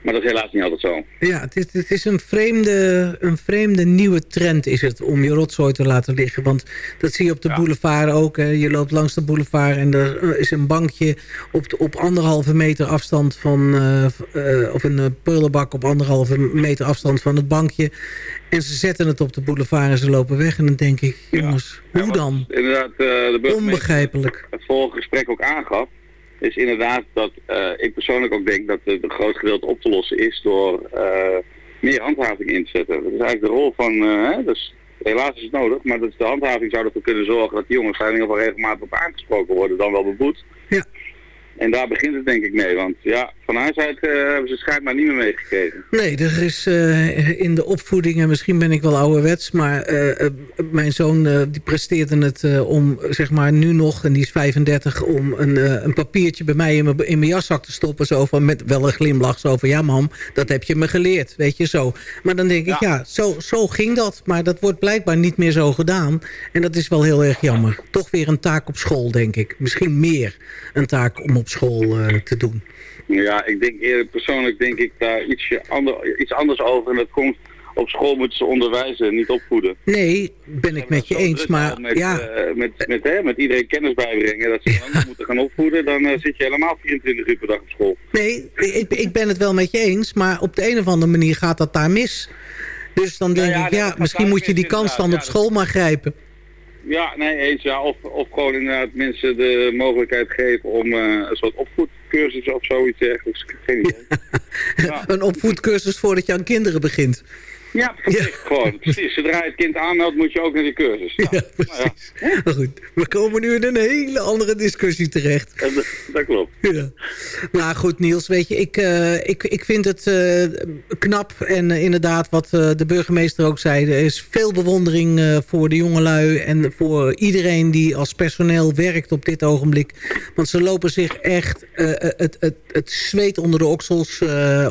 Maar dat is helaas niet altijd zo. Ja, het is, het is een, vreemde, een vreemde nieuwe trend is het om je rotzooi te laten liggen. Want dat zie je op de boulevard ook. Hè. Je loopt langs de boulevard en er is een bankje op, de, op anderhalve meter afstand van... eh, eh, of een eh, prullenbak op anderhalve meter afstand van het bankje. En ze zetten het op de boulevard en ze lopen weg. En dan denk ik, jongens, hoe dan? Inderdaad, eh, de Onbegrijpelijk. het vorige gesprek ook aangaf, is inderdaad dat eh, ik persoonlijk ook denk dat het een groot gedeelte op te lossen is door eh, meer handhaving in te zetten. Dat is eigenlijk de rol van, eh, hè, dus helaas is het nodig, maar dat de handhaving zou ervoor kunnen zorgen dat die jongens daar in ieder geval regelmatig op aangesproken worden, dan wel beboet. Ja. En daar begint het denk ik mee, want ja, van huis uit eh, hebben ze schijnbaar niet meer meegekregen. Nee, er is eh, in de opvoeding, en misschien ben ik wel ouderwets... maar eh, mijn zoon die presteerde het om, zeg maar, nu nog... en die is 35, om een, een papiertje bij mij in mijn, in mijn jaszak te stoppen... zo van, met wel een glimlach, zo van... ja mam, dat heb je me geleerd, weet je, zo. Maar dan denk ik, ja, zo, zo ging dat. Maar dat wordt blijkbaar niet meer zo gedaan. En dat is wel heel erg jammer. Toch weer een taak op school, denk ik. Misschien meer een taak om op school eh, te doen. Ja, ik denk eerder persoonlijk denk ik daar ietsje ander, iets anders over en dat komt op school moeten ze onderwijzen, niet opvoeden. Nee, ben ik met je eens, maar met, ja... eh, met, met, hè, met iedereen kennis bijbrengen, dat ze dan moeten gaan opvoeden, dan eh, zit je helemaal 24 uur per dag op school. Nee, ik, ik ben het wel met je eens, maar op de een of andere manier gaat dat daar mis. Dus dan denk ja, ik, ja, misschien moet je die kans dan op school maar grijpen. Ja, nee, eens ja. Of, of gewoon inderdaad mensen de mogelijkheid geven om eh, een soort opvoedcursus of zoiets dergelijks. Geen idee. Een opvoedcursus voordat je aan kinderen begint. Ja, precies. Gewoon, precies. Zodra je het kind aanmeldt, moet je ook naar die cursus. Nou, Ja, precies. Maar goed, we komen nu in een hele andere discussie terecht. dat, dat klopt. Ja. Maar goed, Niels, weet je, ik, eh, ik, ik vind het eh, knap. En eh, inderdaad, wat de burgemeester ook zei... er is veel bewondering voor de jongelui... en voor iedereen die als personeel werkt op dit ogenblik. Want ze lopen zich echt het, het, het zweet onder de oksels...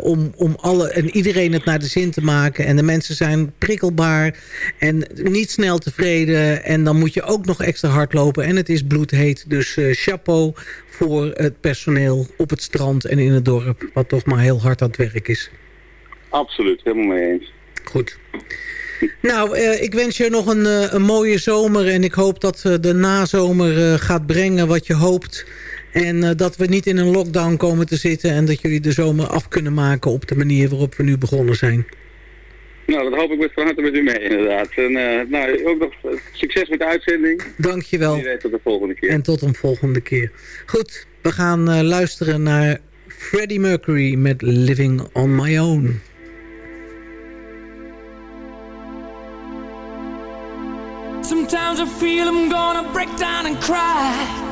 om, om alle, en iedereen het naar de zin te maken. En de mensen zijn prikkelbaar en niet snel tevreden. En dan moet je ook nog extra hard lopen. En het is bloedheet. Dus eh, chapeau voor het personeel op het strand en in het dorp. Wat toch maar heel hard aan het werk is. Absoluut, helemaal mee eens. Goed. Nou, eh, ik wens je nog een, eh, een mooie zomer. En ik hoop dat de nazomer gaat brengen wat je hoopt. En dat we niet in een lockdown komen te zitten. En dat jullie de zomer af kunnen maken op de manier waarop we nu begonnen zijn. Nou, dat hoop ik met van harte met u mee, inderdaad. En eh, nou, ook nog succes met de uitzending. Dankjewel. Wie weet tot de volgende keer. En tot een volgende keer. Goed, we gaan eh, luisteren naar Freddie Mercury met Living on My Own. Sometimes I feel I'm gonna break down and cry.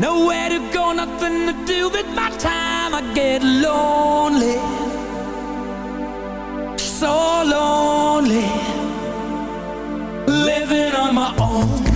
Nowhere to go, nothing to do with my time. I get lonely, so lonely, living on my own.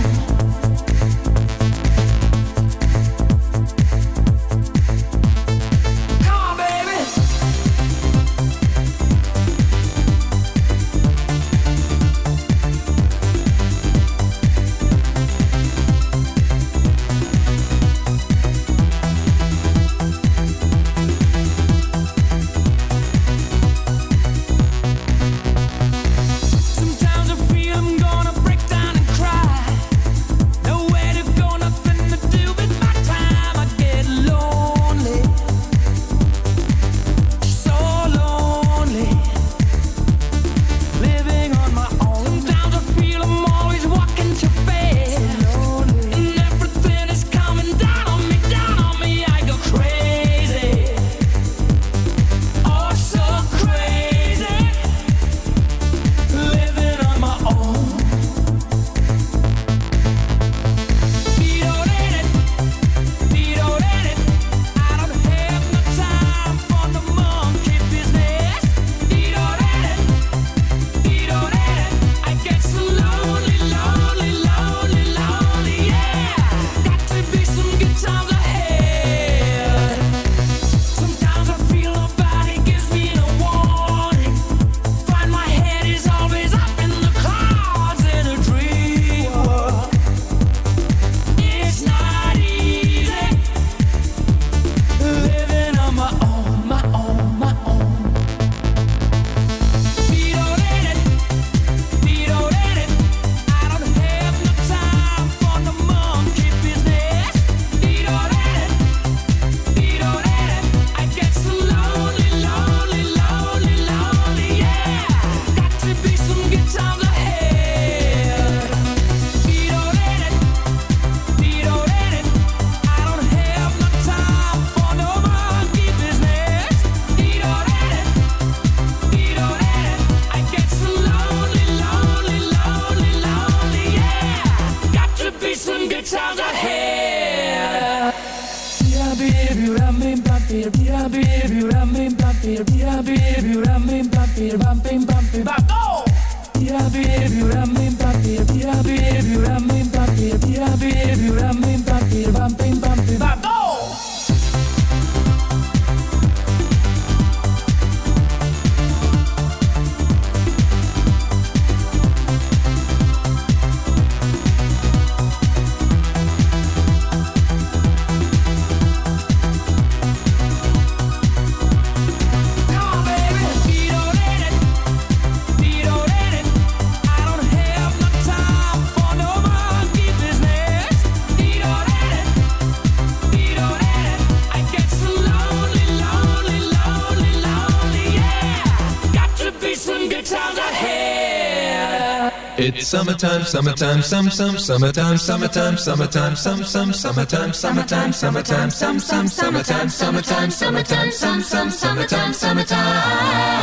Summertime, summertime, some, some, summertime, summertime, summertime, some, some, summertime, summertime, summertime, some, some, summertime, summertime, summertime, some, some, summertime, summertime.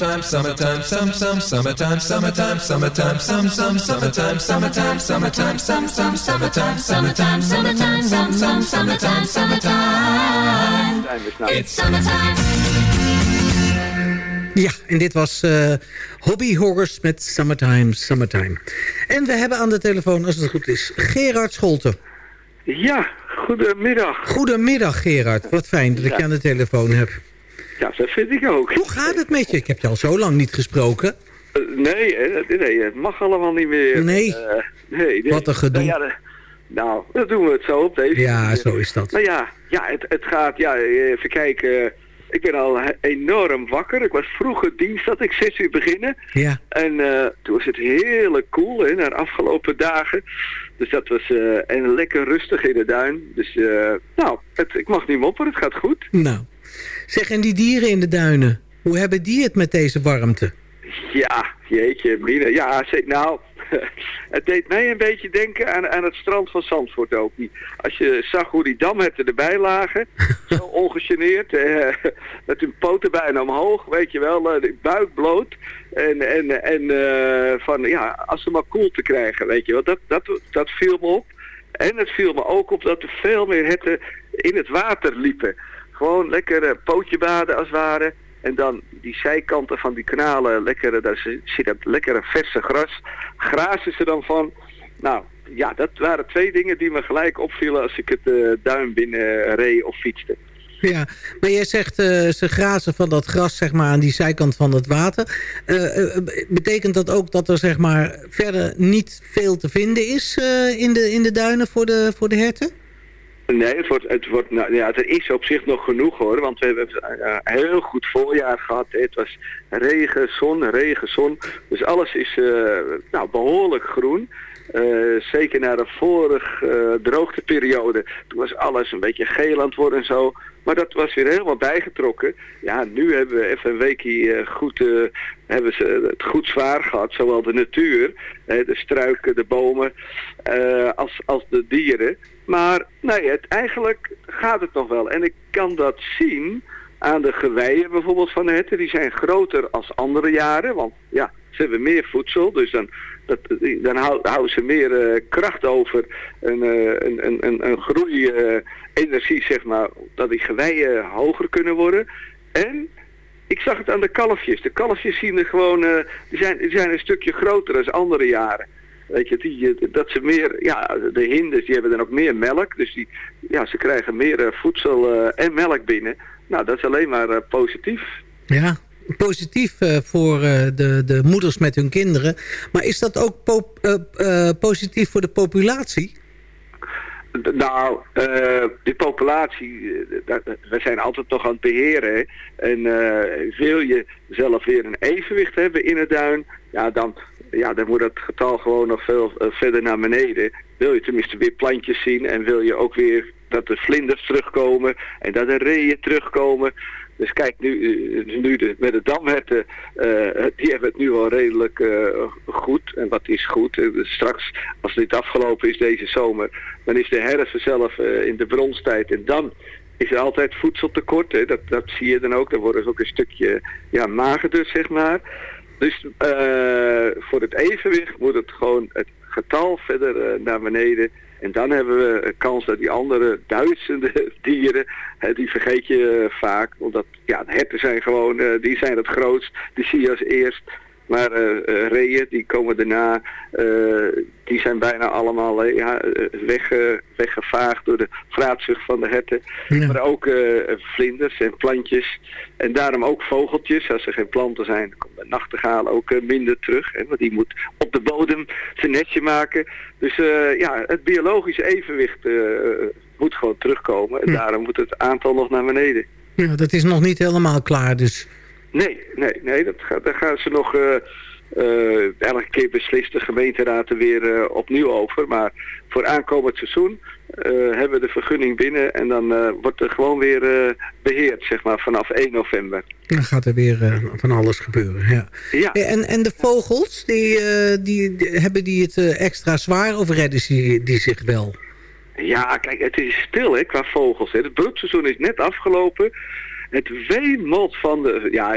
Summertime, summertime, some, some, summertime, summertime, summertime, some, some, summertime, summertime, summertime, some, some, summertime, summertime, summertime, some, some, summertime, summertime. It's summertime. Ja, en dit was eh, Hobby Horrors met Summertime, Summertime. En we hebben aan de telefoon, als het goed is, Gerard Scholten. Ja, goedemiddag. Goedemiddag Gerard, wat fijn dat ik Ja. je aan de telefoon heb. Ja, dat vind ik ook. Hoe gaat het met je? Ik heb je al zo lang niet gesproken. Eh, nee, hè, nee, het mag allemaal niet meer. Nee. Eh, nee, nee. Wat een gedoe. Nou, ja, de- nou, dan doen we het zo op deze Ja, manier. zo is dat. Nou ja, ja het, het gaat, ja, even kijken. Ik ben al enorm wakker. Ik was vroeger dienst, dat ik zes uur beginnen. Ja. En eh, toen was het heerlijk cool, hè, na de afgelopen dagen. Dus dat was eh, en lekker rustig in de duin. Dus eh, nou, het, ik mag niet mopperen, het gaat goed. Nou, zeg, en die dieren in de duinen, hoe hebben die het met deze warmte? Ja, jeetje, Mine. Ja, nou, het deed mij een beetje denken aan, aan het strand van Zandvoort ook. Als je zag hoe die damherten erbij lagen, zo ongegeneerd, eh, met hun poten bijna omhoog, weet je wel, eh, de buik bloot. En, en, en eh, van, ja, als ze maar koel te krijgen, weet je wel, dat, dat, dat viel me op. En het viel me ook op dat er veel meer herten in het water liepen. Gewoon lekker eh, pootje baden als het ware. En dan die zijkanten van die kanalen, lekker, daar zie zie dat lekkere verse gras. Grazen ze dan van. Nou, ja, dat waren twee dingen die me gelijk opvielen als ik het eh, duin binnen reed of fietste. Ja, maar jij zegt eh, ze grazen van dat gras zeg maar, aan die zijkant van het water. Eh, eh, betekent dat ook dat er zeg maar, verder niet veel te vinden is eh, in, de, in de duinen voor de, voor de herten? Nee, het wordt, het wordt, nou, ja, er is op zich nog genoeg hoor, want we hebben eh, een heel goed voorjaar gehad. Het was regen, zon, regen, zon. Dus alles is eh, nou, behoorlijk groen. Eh, zeker na de vorige eh, droogteperiode. Toen was alles een beetje geel worden en zo. Maar dat was weer helemaal bijgetrokken. Ja, nu hebben we even een weekje eh, goed, eh, hebben ze het goed zwaar gehad. Zowel de natuur, de struiken, de bomen, eh, als, als de dieren. Maar nee, het, eigenlijk gaat het nog wel. En ik kan dat zien aan de geweien bijvoorbeeld van de herten. Die zijn groter als andere jaren. Want ja, ze hebben meer voedsel. Dus dan, dat, dan hou- houden ze meer eh, kracht over. Een, eh, een, een, een, groeienergie, zeg maar. Dat die geweien hoger kunnen worden. En ik zag het aan de kalfjes. De kalfjes zien er gewoon, eh, die, zijn, die zijn een stukje groter dan andere jaren. Weet je, die, eh, dat ze meer, ja, de hinders die hebben dan ook meer melk. Dus die, ja, ze krijgen meer eh, voedsel eh, en melk binnen. Nou, dat is alleen maar eh, positief. Ja, positief eh, voor eh, de, de moeders met hun kinderen. Maar is dat ook po- eh, positief voor de populatie? Nou, eh die populatie, dat- we zijn altijd nog aan het beheren. En wil je zelf weer een evenwicht hebben in het duin, ja, dan, ja, dan moet het getal gewoon nog veel verder naar beneden. Wil je tenminste weer plantjes zien en wil je ook weer dat de vlinders terugkomen en dat de reeën terugkomen. Dus kijk, nu, eh, nu de, met de damherten, eh, die hebben het nu wel redelijk eh, goed. En wat is goed? Eh, straks, als dit afgelopen is deze zomer, dan is de herfst zelf eh, in de bronstijd. En dan is er altijd voedseltekort. Hè. Dat, dat zie je dan ook. Dan worden ze ook een stukje ja, magerder, zeg maar. Dus eh, voor het evenwicht moet het gewoon het getal verder eh, naar beneden. En dan hebben we een kans dat die andere duizenden dieren, hè, die vergeet je eh, vaak. Omdat ja, herten zijn gewoon, eh, die zijn het grootst. Die zie je als eerst. Maar eh, reeën, die komen daarna, eh, die zijn bijna allemaal ja, weg, weggevaagd door de vraatzucht van de herten. Maar ook vlinders en plantjes. En daarom ook vogeltjes. Als er geen planten zijn, komt de nachtegaal ook minder terug. Hè, want die moet op de bodem zijn netje maken. Dus ja, het biologische evenwicht moet gewoon terugkomen. En daarom moet het aantal nog naar beneden. Ja, dat is nog niet helemaal klaar, dus... Nee, nee, nee, dat gaat, daar gaan ze nog eh, eh, elke keer beslist de gemeenteraad er weer eh, opnieuw over. Maar voor aankomend seizoen hebben we de vergunning binnen en dan wordt er gewoon weer eh, beheerd, zeg maar, vanaf 1 november. Dan gaat er weer van alles gebeuren, ja. Ja. En, en de vogels, die, die, die- hebben die het extra zwaar of redden die, die zich wel? Ja, kijk, het is stil hè, qua vogels. Hè. Het broedseizoen is net afgelopen. Het wemelt van de, ja,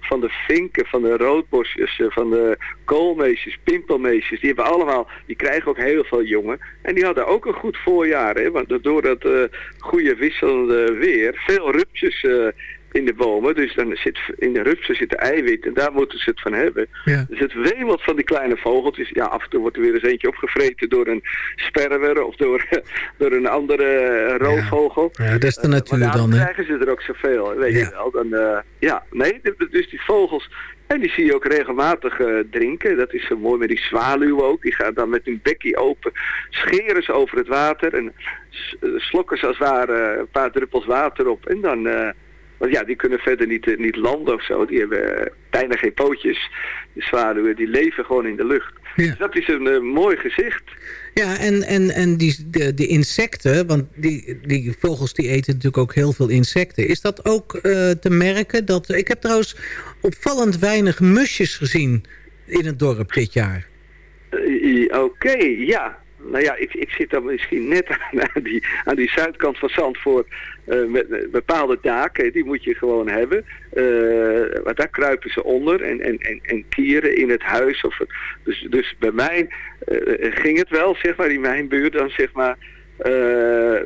van de vinken, van de roodbosjes, eh, van de koolmeesjes, pimpelmeesjes. Die hebben allemaal, die krijgen ook heel veel jongen. En die hadden ook een goed voorjaar. Hè, want door dat eh, goede wisselende weer, veel rupsjes eh, in de bomen. Dus dan zit in de rupsen zit eiwit en daar moeten ze het van hebben. Ja. Dus het wemelt van die kleine vogeltjes. Ja, af en toe wordt er weer eens eentje opgevreten door een sperwer of door, door een andere eh, roofvogel. Ja, dat is de Maar natuur dan, hè? krijgen ze er ook zoveel, weet je wel. Dan, eh, ja, nee, dus die vogels, en die zie je ook regelmatig eh, drinken. Dat is zo mooi met die zwaluwen ook. Die gaan dan met hun bekkie open, scheren ze over het water en eh, slokken ze als het ware een paar druppels water op. En dan, eh, want ja, die kunnen verder niet, eh, niet landen of zo. Die hebben eh, bijna geen pootjes. De zwaluwen, die leven gewoon in de lucht. Dus dat is een eh, mooi gezicht. Ja, en, en, en die, de, de insecten, want die, die vogels die eten natuurlijk ook heel veel insecten. Is dat ook te merken? Dat, ik heb trouwens opvallend weinig musjes gezien in het dorp dit jaar. Oké, ja. Nou ja, ik, ik zit dan misschien net aan die, aan die zuidkant van Zandvoort eh, met bepaalde daken. Die moet je gewoon hebben. Eh, maar daar kruipen ze onder en, en, en, en kieren in het huis. Of, dus, dus bij mij eh, ging het wel, zeg maar, in mijn buurt dan, zeg maar. Eh,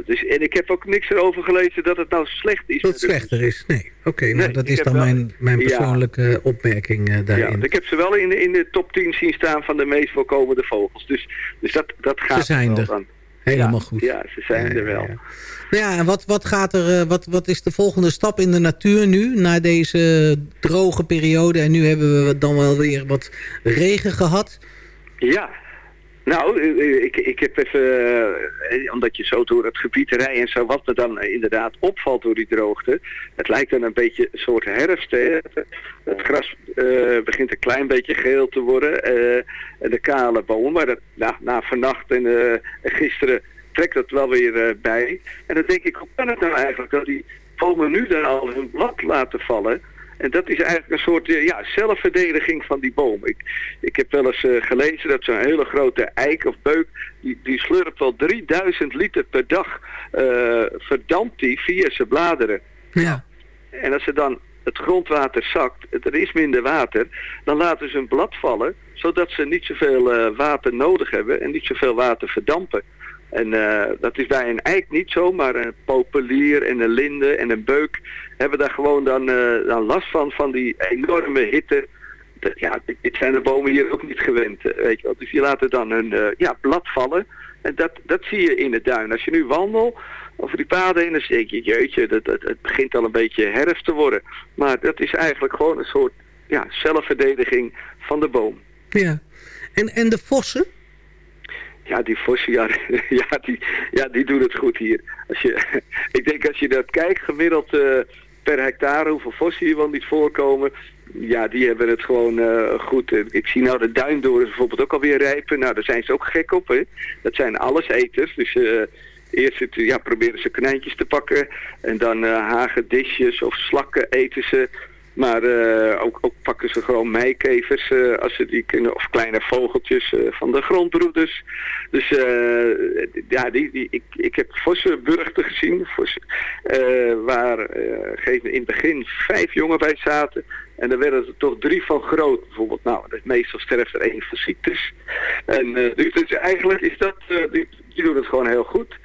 dus, en ik heb ook niks erover gelezen dat het nou slecht is. Dat het slechter is? Nee. Oké, nou Nee, dat is dan wel- mijn, mijn Ja. persoonlijke opmerking eh, Ja, daarin. want ik heb ze wel in de, in de top 10 zien staan van de meest voorkomende vogels. Dus, dus dat, dat gaat Ze zijn wel er. dan. Helemaal Ja, goed. Ja, ze zijn er wel. Nou ja, en wat, wat, gaat er, eh, wat, wat is de volgende stap in de natuur nu? Na deze droge periode. En nu hebben we dan wel weer wat regen gehad. Ja, Nou, eh, ik, ik heb even, eh, omdat je zo door het gebied rijdt en zo, wat me dan inderdaad opvalt door die droogte. Het lijkt dan een beetje een soort herfst. Hè. Het, gras eh, begint een klein beetje geel te worden. eh, en de kale bomen, maar dat, na vannacht en eh, en gisteren trekt dat wel weer eh, bij. En dan denk ik, hoe kan het nou eigenlijk dat die bomen nu dan al hun blad laten vallen? En dat is eigenlijk een soort eh, ja, zelfverdediging van die boom. Ik, ik heb wel eens eh, gelezen dat zo'n hele grote eik of beuk, die, die slurpt wel 3000 liter per dag, eh, verdampt die via zijn bladeren. Ja. En als er dan het grondwater zakt, er is minder water, dan laten ze een blad vallen, zodat ze niet zoveel eh, water nodig hebben en niet zoveel water verdampen. En eh, dat is bij een eik niet zo, maar een populier en een linde en een beuk hebben daar gewoon dan, eh, dan last van, van die enorme hitte. Ja, dit, zijn de bomen hier ook niet gewend, eh, weet je wel. Dus die laten dan hun ja, blad vallen. En dat, dat zie je in het duin. Als je nu wandelt over die paden heen, dan denk je, jeetje, dat, dat, het begint al een beetje herfst te worden. Maar dat is eigenlijk gewoon een soort ja, zelfverdediging van de boom. Ja. En, en de vossen? Ja, die vossen, ja, die, ja, die doen het goed hier. Als je, ik denk als je dat kijkt, gemiddeld eh, per hectare, hoeveel vossen hier wel niet voorkomen. Ja, die hebben het gewoon eh, goed. Eh, Ik zie nou de duindorens bijvoorbeeld ook alweer rijpen. Nou, daar zijn ze ook gek op, hè. Dat zijn alleseters. Dus eerst het, ja, proberen ze konijntjes te pakken. En dan hagedisjes of slakken eten ze. Maar eh, ook, ook pakken ze gewoon meikevers eh, als ze die kunnen. Of kleine vogeltjes eh, van de grondbroeders. Dus ja, die, die, ik, ik heb Vossenburgten gezien. Vossen, eh, waar in het begin vijf jongen bij zaten. En er werden er toch drie van groot. Bijvoorbeeld, nou, meestal sterft er één van ziektes. En dus, dus eigenlijk is dat, die, die doen het gewoon heel goed.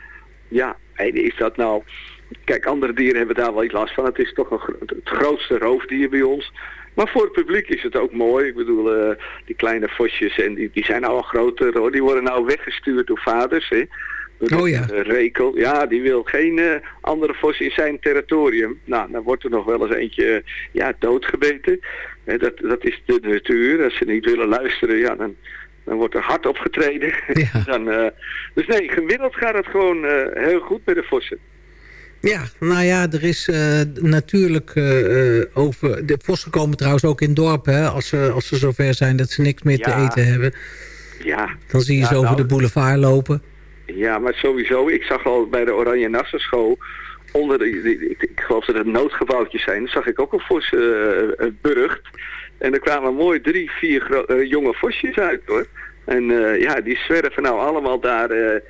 Ja, is dat nou... Kijk, andere dieren hebben daar wel iets last van. Het is toch een, het grootste roofdier bij ons. Maar voor het publiek is het ook mooi. Ik bedoel, eh, die kleine vosjes, en die, die zijn nou al groter hoor. Die worden nou weggestuurd door vaders, hè. Door Oh ja. de, eh, rekel. Ja, die wil geen eh, andere vos in zijn territorium. Nou, dan wordt er nog wel eens eentje ja, doodgebeten. Hè, dat, dat is de natuur. Als ze niet willen luisteren, ja, dan, dan wordt er hard opgetreden. dan, dus nee, gemiddeld gaat het gewoon heel goed met de vossen. Ja, nou ja, er is eh, natuurlijk eh, eh, over... De vossen komen trouwens ook in dorpen, hè, als, ze, als ze zover zijn dat ze niks meer te eten hebben. Ja. Dan zie je Ja, ze over nou, de boulevard lopen. Ja, maar sowieso. Ik zag al bij de Oranje Nassau school, onder de, ik, ik geloof dat het noodgebouwtjes zijn, zag ik ook een vos eh, burcht. En er kwamen mooi drie, vier jonge vosjes uit hoor. En ja, die zwerven nou allemaal daar,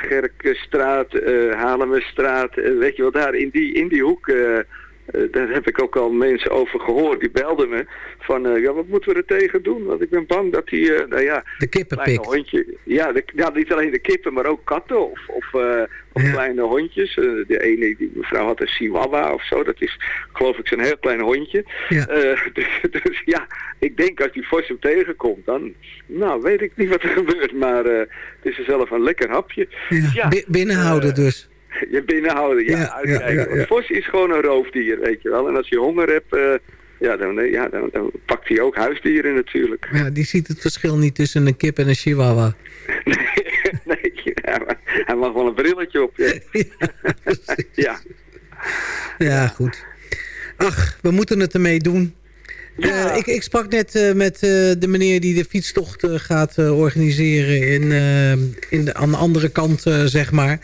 Gerkenstraat, eh Halemerstraat, eh, weet je wel, daar in die, in die hoek. Eh, daar heb ik ook al mensen over gehoord. Die belden me van, eh, ja, wat moeten we er tegen doen? Want ik ben bang dat die, eh, nou ja... De kippen kleine pikt. hondje. Ja, de, ja, niet alleen de kippen, maar ook katten of, of, of kleine hondjes. De ene, die mevrouw had een chihuahua of zo. Dat is, geloof ik, zo'n heel klein hondje. Ja. Dus, dus ja, ik denk als die vos hem tegenkomt, dan, nou, weet ik niet wat er gebeurt. Maar het is zelf een lekker hapje. Ja, Bi- binnenhouden dus. je binnenhouden, ja, Ja, uitkijken. ja, vos is gewoon een roofdier, weet je wel. En als je honger hebt, eh, ja, dan, eh, ja, dan, dan pakt hij ook huisdieren natuurlijk. Ja, die ziet het verschil niet tussen een kip en een chihuahua. nee, hij mag wel een brilletje op. Ja, ja. Ja, goed. Ach, we moeten het ermee doen. Eh, ik, ik sprak net eh, met eh, de meneer die de fietstocht gaat organiseren in, in de, aan de andere kant, zeg maar.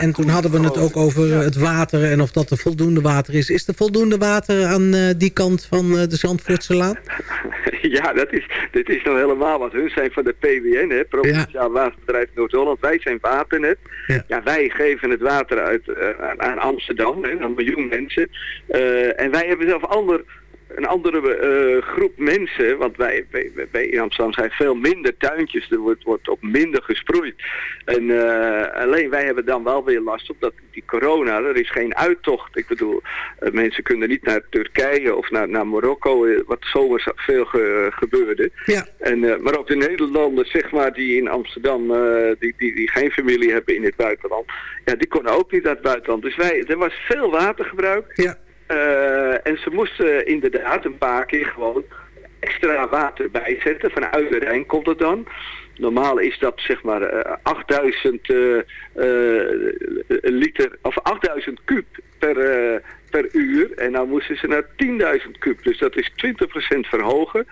En toen hadden we het ook over het water en of dat er voldoende water is. Is er voldoende water aan die kant van de Zandvoortse Laan? ja dat is, dit is nou helemaal wat. Hun zijn van de PWN, hè, Provinciaal Waterbedrijf Noord-Holland. Wij zijn Waternet. Ja. wij geven het water uit aan- Amsterdam, hè, aan een miljoen mensen. En wij hebben zelf ander, een andere eh, groep mensen, want wij, wij, wij in Amsterdam zijn veel minder tuintjes, er wordt, wordt ook minder gesproeid. En eh, alleen wij hebben dan wel weer last op dat die corona, er is geen uittocht. Ik bedoel, eh, mensen kunnen niet naar Turkije of naar, naar Marokko, wat zomers veel ge- gebeurde. Ja. En, maar ook de Nederlanders, zeg maar, die in Amsterdam, die, die, die geen familie hebben in het buitenland, ja, die konden ook niet naar het buitenland. Dus wij, er was veel watergebruik. Ja. Eh, en ze moesten inderdaad een paar keer gewoon extra water bijzetten. Vanuit de Rijn komt het dan. normaal is dat zeg maar eh, 8000 eh, eh, liter of 8000 kuub per, per uur. En nou moesten ze naar 10.000 kuub. Dus dat is 20% verhogen.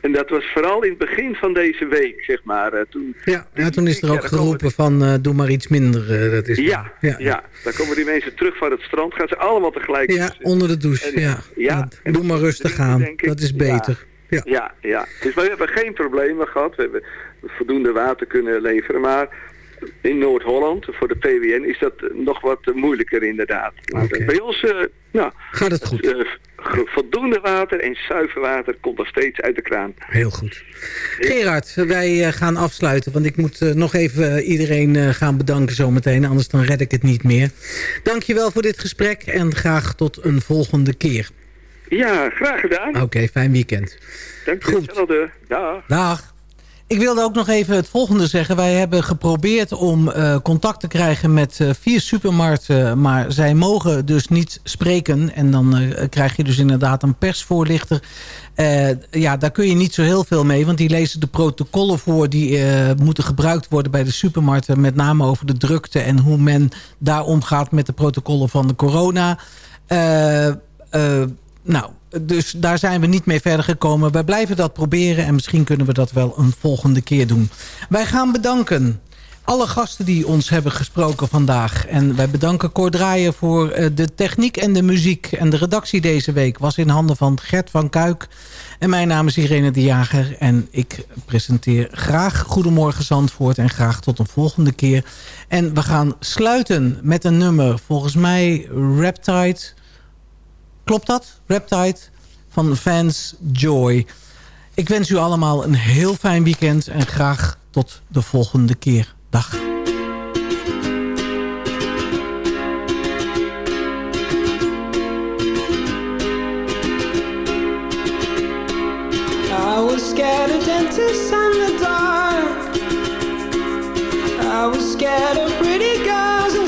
En dat was vooral in het begin van deze week, zeg maar. eh, toen, Ja, ja, toen is er ook Ja, geroepen van eh, doe maar iets minder. eh, dat is ja, ja. ja, dan komen die mensen terug van het strand. Gaan ze allemaal tegelijk. Ja, onder de douche. En- Ja. ja, en Doe maar rustig aan. ik, Dat is beter. Ja. Ja, ja. Dus we hebben geen problemen gehad. We hebben voldoende water kunnen leveren. Maar in Noord-Holland, voor de PWN, is dat nog wat moeilijker inderdaad. Maar Oké. bij ons eh, nou, Gaat het goed? eh, voldoende water en zuiver water komt nog steeds uit de kraan. Heel goed. Gerard, wij eh, gaan afsluiten. Want ik moet nog even iedereen gaan bedanken zometeen. Anders dan red ik het niet meer. Dankjewel voor dit gesprek. En graag tot een volgende keer. Ja, graag gedaan. Oké, fijn weekend. Dank je. Hetzelfde. Dag. Dag. Ik wilde ook nog even het volgende zeggen. Wij hebben geprobeerd om eh, contact te krijgen met eh, vier supermarkten. Maar zij mogen dus niet spreken. En dan eh, krijg je dus inderdaad een persvoorlichter. Ja, daar kun je niet zo heel veel mee. Want die lezen de protocollen voor. Die moeten gebruikt worden bij de supermarkten. Met name over de drukte. En hoe men daar omgaat met de protocollen van de corona. Eh, nou, dus daar zijn we niet mee verder gekomen. Wij blijven dat proberen en misschien kunnen we dat wel een volgende keer doen. Wij gaan bedanken alle gasten die ons hebben gesproken vandaag. En wij bedanken Cor Draaien voor eh, de techniek en de muziek. En de redactie deze week was in handen van Gert van Kuik. En mijn naam is Irene de Jager. En ik presenteer graag Goedemorgen Zandvoort. En graag tot een volgende keer. En we gaan sluiten met een nummer. Volgens mij Reptide. Klopt dat? Reptide van Fans Joy. Ik wens u allemaal een heel fijn weekend. En graag tot de volgende keer. Dag. I was scared of the dark. I was scared pretty girls